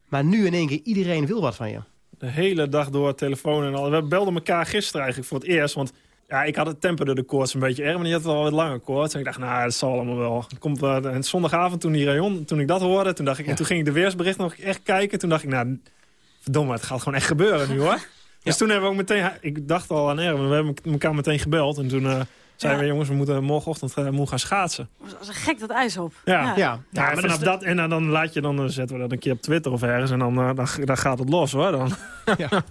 Maar nu in één keer, iedereen wil wat van je. De hele dag door telefoon en al. We belden elkaar gisteren eigenlijk voor het eerst. Want ja, ik had het temperde de koorts een beetje erg. Maar die had wel wat langer koorts. En ik dacht, nou, dat zal allemaal wel. Komt, en zondagavond toen die rayon, toen ik dat hoorde. Toen, dacht ik, en toen ging ik de weersbericht nog echt kijken. Toen dacht ik, nou, verdomme, het gaat gewoon echt gebeuren nu hoor. Dus toen hebben we ook meteen... Ik dacht al aan Erwin, we hebben elkaar meteen gebeld. En toen eh, zeiden we, jongens, we moeten morgenochtend eh, moeten gaan schaatsen. Als een gek dat ijs op. Ja, Ja. ja. maar vanaf dat en dan, dan laat je dan eh, zetten we dat een keer op Twitter of ergens en dan, dan, dan gaat het los hoor. Dan. Ja.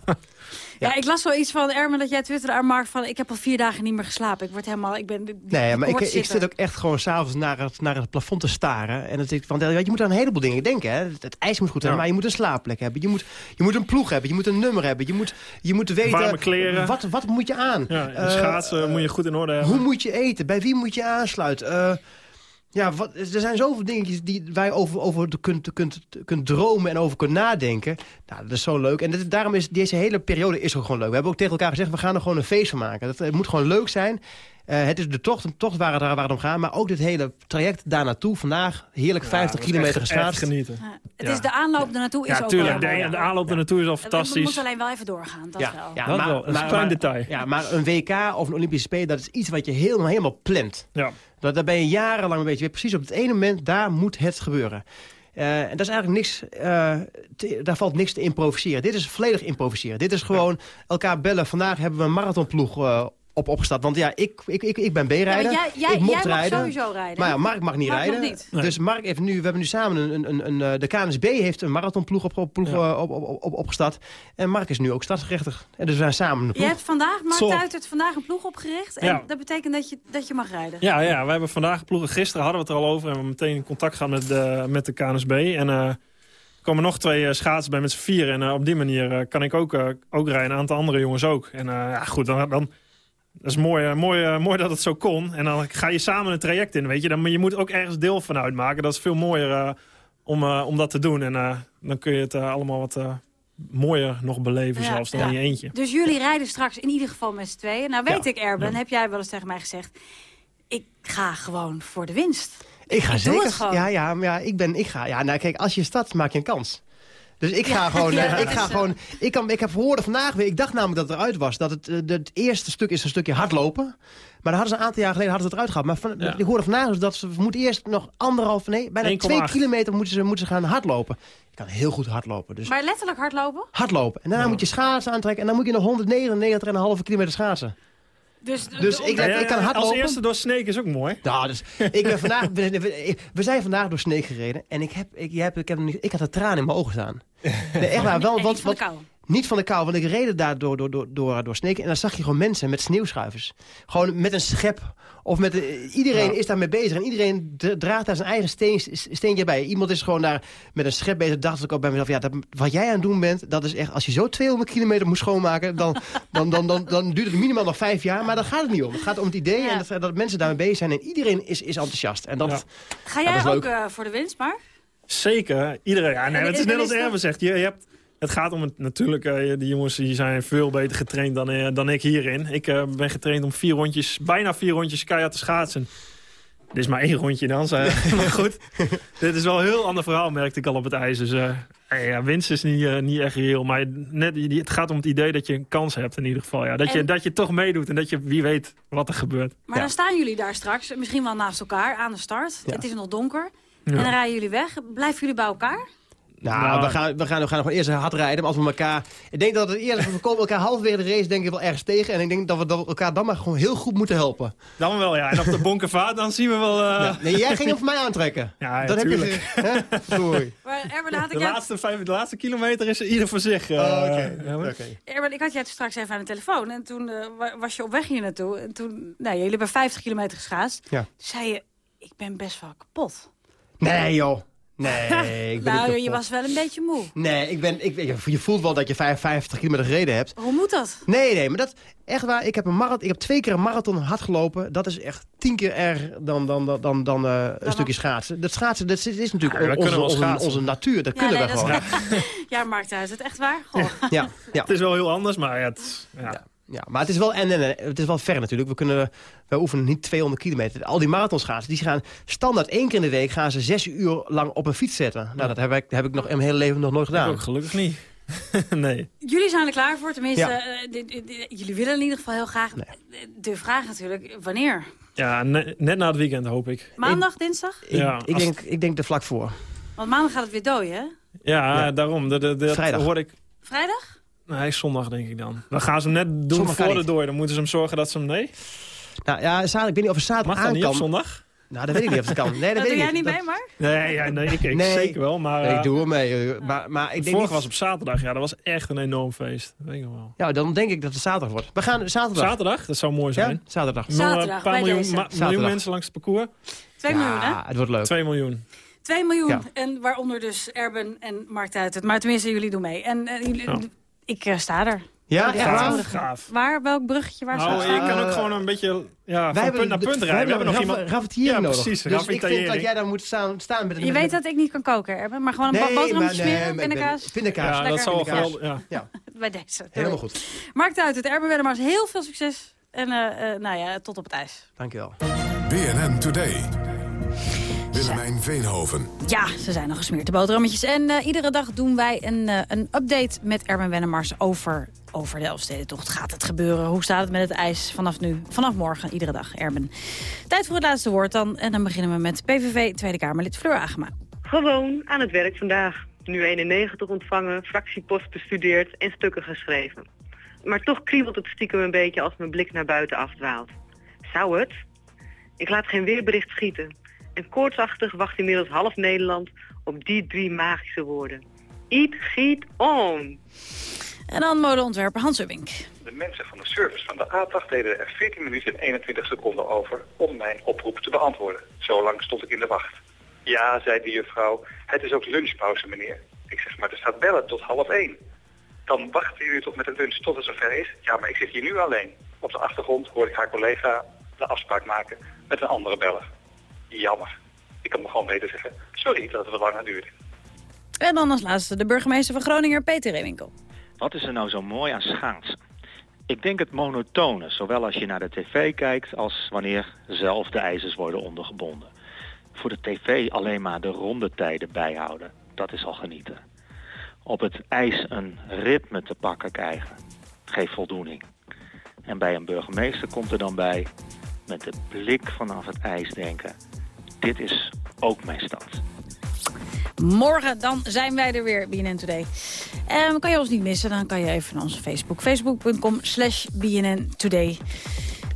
ik las wel iets van Ermen dat jij twitterde aan Mark van... ik heb al vier dagen niet meer geslapen. Ik word helemaal... Ik ben Nee, maar ik, ik zit ook echt gewoon s'avonds naar het, naar het plafond te staren. En het, is- want, ja, je moet aan een heleboel dingen denken. Hè. Het, het ijs moet goed zijn, Ja. maar je moet een slaapplek hebben. Je moet, je moet een ploeg hebben, je moet een nummer hebben. Je moet, je moet weten, Warme kleren. Wat, wat moet je aan? Ja, Eh, schaatsen moet je goed in orde hebben. Hoe moet je eten? Bij wie moet je aansluiten? Eh, ja, wat, er zijn zoveel dingetjes die, je over, over kunt, kunt, kunt dromen en over kunt nadenken. Nou, dat is zo leuk. En dit- daarom is deze hele periode is ook gewoon leuk. We hebben ook tegen elkaar gezegd, we gaan er gewoon een feest van maken. Dat, het moet gewoon leuk zijn. Eh, het is de tocht, een tocht waar het, waar het om gaat. Maar ook dit hele traject daar naartoe. Vandaag heerlijk 50 dat is kilometer geschaatst. genieten. Het Ja. is de aanloop ernaartoe is Ja, ook tuurlijk. wel De, de aanloop er naartoe is al We fantastisch. moeten alleen wel even doorgaan, dat wel. Ja, Dat wel. Dat is een klein detail. Ja, maar een WK of een Olympische Spelen, dat is iets wat je helemaal, helemaal plant. Ja. Dat, daar ben je jarenlang mee bezig. Je weet precies op het ene moment, daar moet het gebeuren. Eh, en dat is eigenlijk niks, eh, te- daar valt niks te improviseren. Dit is volledig improviseren. Dit is gewoon elkaar bellen. Vandaag hebben we een marathonploeg eh, op opgestart. Want ja, ik, ik, ik, ik ben B-rijder. Ja, jij- jij- ik mocht jij mag rijden. sowieso rijden. Maar ja, Mark mag niet Mark rijden. mag niet. Nee. Dus Mark heeft nu, we hebben nu samen een, een, een, een, eh, de KNSB heeft een marathonploeg op, op, ploeg, eh, op, op, op, opgestart. En Mark is nu ook startgerechtigd. En dus we zijn samen een Je ploeg. hebt vandaag, Mark. Tuitert, vandaag een ploeg opgericht. En Ja. dat betekent dat je, dat je mag rijden. Ja, ja, we hebben vandaag ploegen. Gisteren hadden we het er al over. En we meteen in contact gehad met de, met de KNSB. En eh, er komen nog twee eh, schaatsen bij met z'n vier. En op die manier kan ik ook, ook rijden. Een aantal andere jongens ook. En eh, ja, goed, dan... dan dat is mooi, eh, mooi, eh, mooi dat het zo kon. En dan ga je samen een traject in, weet je. Dan, maar je moet ook ergens deel van uitmaken. Dat is veel mooier eh, om, eh, om dat te doen. En eh, dan kun je het allemaal wat eh, mooier nog beleven Ja, zelfs dan ja. in je eentje. Dus jullie rijden straks in ieder geval met z'n tweeën. Nou weet Ja. ik, Erben, heb jij wel eens tegen mij gezegd... ik ga gewoon voor de winst. Ik ga Ik zeker. Ja, ja, maar ja, ik ben. Ik ga. Ja, nou kijk, als je start, maak je een kans. Dus ik ga Ja, gewoon. ja, eh, ik ga gewoon. Ik, kan, ik heb gehoord vandaag weer. Ik dacht namelijk dat het eruit was. Dat het, eh, het eerste stuk is een stukje hardlopen. Maar daar hadden ze een aantal jaar geleden hadden ze het eruit gehad. Maar van, Ja. ik hoorde vandaag dus dat ze moeten eerst nog anderhalf, nee, bijna 1,8. twee kilometer moeten ze, moeten ze gaan hardlopen. Ik kan heel goed hardlopen. Dus Maar letterlijk hardlopen? hardlopen. En daarna moet je schaatsen aantrekken. En dan moet je nog 199,5 kilometer schaatsen. Dus, Dus ik, Ja, ja, ik kan ja, hardlopen. Als eerste door Sneek is ook mooi. Nou, dus ik ben vandaag, we, we- we zijn vandaag door Sneek gereden. En ik, heb, ik, jij hebt, ik, heb, ik had een traan in mijn ogen staan. Nee, echt waar. Wel, want, want- kou. Niet van de kou, want ik reed daar door, door, door, door, door Sneek... en dan zag je gewoon mensen met sneeuwschuivers. Gewoon met een schep. Of met, eh, iedereen Ja. is daarmee bezig. En iedereen dra- draagt daar zijn eigen steen, steentje bij. Iemand is gewoon daar met een schep bezig. dacht ik ook bij mezelf, ja, dat, wat jij aan het doen bent... dat is echt, als je zo 200 kilometer moet schoonmaken... dan, dan, dan, dan, dan duurt het minimaal nog vijf jaar. Maar daar gaat het niet om. Het gaat om het idee en dat, dat mensen daarmee bezig zijn. En iedereen is, is enthousiast. En dat, Ga Ja, dat jij ook eh, voor de winst, maar? Zeker, iedereen. Ja, nee, het is net als Erwin zegt. Je, je hebt, het gaat om het natuurlijk. eh, die jongens die zijn veel beter getraind dan, eh, dan ik hierin. Ik eh, ben getraind om vier rondjes, bijna vier rondjes keihard te schaatsen. Dit is maar één rondje dan. zo. maar goed, dit is wel een heel ander verhaal, merkte ik al op het ijs. Dus eh, eh, ja, winst is niet, eh, niet echt reëel. Maar net, die- het gaat om het idee dat je een kans hebt in ieder geval. Ja. Dat, je, dat je toch meedoet en dat je wie weet wat er gebeurt. Maar dan staan jullie daar straks, misschien wel naast elkaar, aan de start. Ja. Het is nog donker. Ja. En dan rijden jullie weg. Blijven jullie bij elkaar? Nou, Nou. we, gaan, we, gaan, we gaan nog eerst hard rijden. Maar als we elkaar... Ik denk dat het eerst... We komen elkaar halverwege de race denk ik wel ergens tegen. En ik denk dat we dat elkaar dan maar gewoon heel goed moeten helpen. Dan wel, ja. En op de bonkenvaart, dan zien we wel... eh, Ja. Nee, jij ging hem voor mij aantrekken. Ja, ja, dat heb je... Hè? Sorry. Maar Erwin, had ik De jou- laatste, vijf, de laatste kilometer is er ieder voor zich. eh, Oh, oké. Erwin. Oké. Erwin, ik had jij straks even aan de telefoon. En toen eh, wa- was je op weg hier naartoe. En toen, nou, jullie hebben 50 kilometer geschaatst. Ja. Toen zei je, ik ben best wel kapot. Nee, joh. Nee, ik ben nou, niet je was wel een beetje moe. Nee, ik ben, ik, je- je voelt wel dat je 55 kilometer gereden hebt. Hoe moet dat? Nee, nee, maar dat... Echt waar, ik heb, een marathon, ik heb twee keer een marathon hard gelopen. Dat is echt tien keer erger dan, dan, dan, dan, dan eh, een stukje schaatsen. Dat schaatsen, dat is, is natuurlijk Ja, onze, onze, schaatsen. onze natuur. Dat Ja, kunnen nee, we dat gewoon. is- ja, Mark thuis, het echt waar? Goh. Ja, ja. Het is wel heel anders, maar ja, het, ja. Ja, maar het is wel, en, en, en het is wel ver natuurlijk. We, kunnen, we oefenen niet 200 kilometer. Al die marathonschaatsen, die gaan standaard één keer in de week... gaan ze zes uur lang op een fiets zetten. Nou, dat heb ik, heb ik nog in mijn hele leven nog nooit gedaan. Ook gelukkig niet. nee. Jullie zijn er klaar voor, tenminste. Ja. eh, jullie willen in ieder geval heel graag. De vraag natuurlijk, wanneer? Ja, ne- net na het weekend hoop ik. Maandag, dinsdag? Ik, Ja, ik, denk, ik denk er vlak voor. Want maandag gaat het weer dooien, hè? Ja, Ja. daarom. Dat, dat, dat Vrijdag. hoor ik. Vrijdag? Nee, zondag denk ik dan. Dan gaan ze hem net doen Zondag voor de niet. dooi. Dan moeten ze hem zorgen dat ze hem... Nee? Nou ja, zaterdag, ik weet niet of er zaterdag Mag dat aan niet op zondag? Nou, dat weet ik niet of het kan. Nee, dat, Dat weet doe ik jij niet Dat- mee, Mark? Nee, ja, nee ik, ik Nee. zeker wel. Maar Nee, eh, ik doe er mee. eh, Maar, maar ik de denk vorige niet... was op zaterdag. Ja, dat was echt een enorm feest. Dat weet ik nog wel. Ja, dan denk ik dat het zaterdag wordt. We gaan zaterdag. Zaterdag? Dat zou mooi Ja, zijn. zaterdag. Nog Zaterdag, een paar miljoen, mensen langs het parcours. 2 miljoen, hè? Ja, het wordt leuk. 2 miljoen. 2 miljoen. Ja. En waaronder dus Erben en Mark Tuitert. Maar tenminste, jullie doen mee. En eh, jullie, Ja. Ik eh, sta er. Ja, echt waar? uitnodiging. Gaaf. Waar? Welk bruggetje? Waar Nou, staat je kan ook gewoon een beetje ja, van punt naar punt rijden. We hebben nog een iemand... raf- raffietier Ja, nodig. precies, Dus ik vind dat jij daar moet staan, staan met Je weet dat ik niet kan koken, Erben. Maar gewoon een Nee, boterham maar- smeren, maar pindakaas. Pindakaas. Ja, dat zou wel. Ja. Ja, Bij deze. helemaal goed. Mark Tuitert, Erben Wennemars, heel veel succes. En eh, eh, nou ja, tot op het ijs. Dankjewel. BNN Today. Willemijn Veenhoven. Ja, ze zijn nog gesmeerd, de boterhammetjes. En eh, iedere dag doen wij een, eh, een update met Erben Wennemars over, over de Elfstedentocht. Gaat het gebeuren? Hoe staat het met het ijs vanaf nu? Vanaf morgen, iedere dag, Erben. Tijd voor het laatste woord dan. En dan beginnen we met PVV Tweede Kamerlid Fleur Agema. Gewoon aan het werk vandaag. Nu 91 ontvangen, fractiepost bestudeerd en stukken geschreven. Maar toch kriebelt het stiekem een beetje als mijn blik naar buiten afdwaalt. Zou het? Ik laat geen weerbericht schieten. En koortsachtig wacht inmiddels half Nederland op die drie magische woorden. Eat, giet, on. En dan modeontwerper Hans Ubbink. De mensen van de service van de A8 deden er 14 minuten en 21 seconden over om mijn oproep te beantwoorden. Zo lang stond ik in de wacht. Ja, zei de juffrouw, het is ook lunchpauze meneer. Ik zeg, maar er staat bellen tot half één. Dan wachten jullie toch met de lunch tot het zover is? Ja, maar ik zit hier nu alleen. Op de achtergrond hoor ik haar collega de afspraak maken met een andere beller. Jammer. Ik kan me gewoon beter zeggen, sorry dat het wat langer duurde. En dan als laatste de burgemeester van Groningen, Peter Rewinkel. Wat is er nou zo mooi aan schaatsen? Ik denk het monotone, zowel als je naar de tv kijkt als wanneer zelf de ijzers worden ondergebonden. Voor de tv alleen maar de rondetijden bijhouden, dat is al genieten. Op het ijs een ritme te pakken krijgen, geeft voldoening. En bij een burgemeester komt er dan bij, met de blik vanaf het ijs denken, dit is ook mijn stad. Morgen dan zijn wij er weer, BNN Today. Um, kan je ons niet missen, dan kan je even naar onze Facebook. Facebook.com slash BNN Today.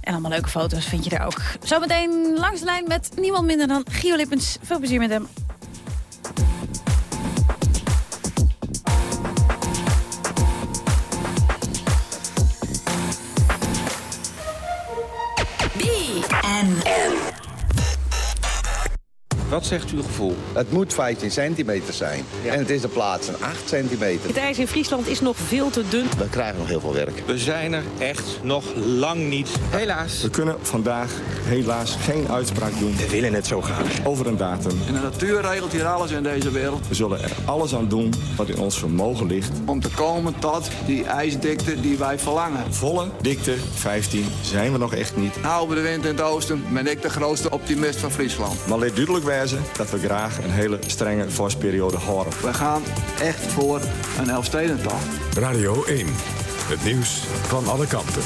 En allemaal leuke foto's vind je daar ook. Zometeen langs de lijn met niemand minder dan Gio Lippens. Veel plezier met hem. BNN wat zegt uw gevoel? Het moet 15 centimeter zijn. En het is de plaats een 8 centimeter. Het ijs in Friesland is nog veel te dun. We krijgen nog heel veel werk. We zijn er echt nog lang niet. Helaas. We kunnen vandaag helaas geen uitspraak doen. We willen het zo graag. Over een datum. En de natuur regelt hier alles in deze wereld. We zullen er alles aan doen wat in ons vermogen ligt. Om te komen tot die ijsdikte die wij verlangen. Volle dikte 15 zijn we nog echt niet. Nou, bij de wind in het oosten ben ik de grootste optimist van Friesland. Maar let duidelijk wijzen dat we graag een hele strenge vorstperiode horen. We gaan echt voor een Elfstedentocht. Radio 1. Het nieuws van alle kanten.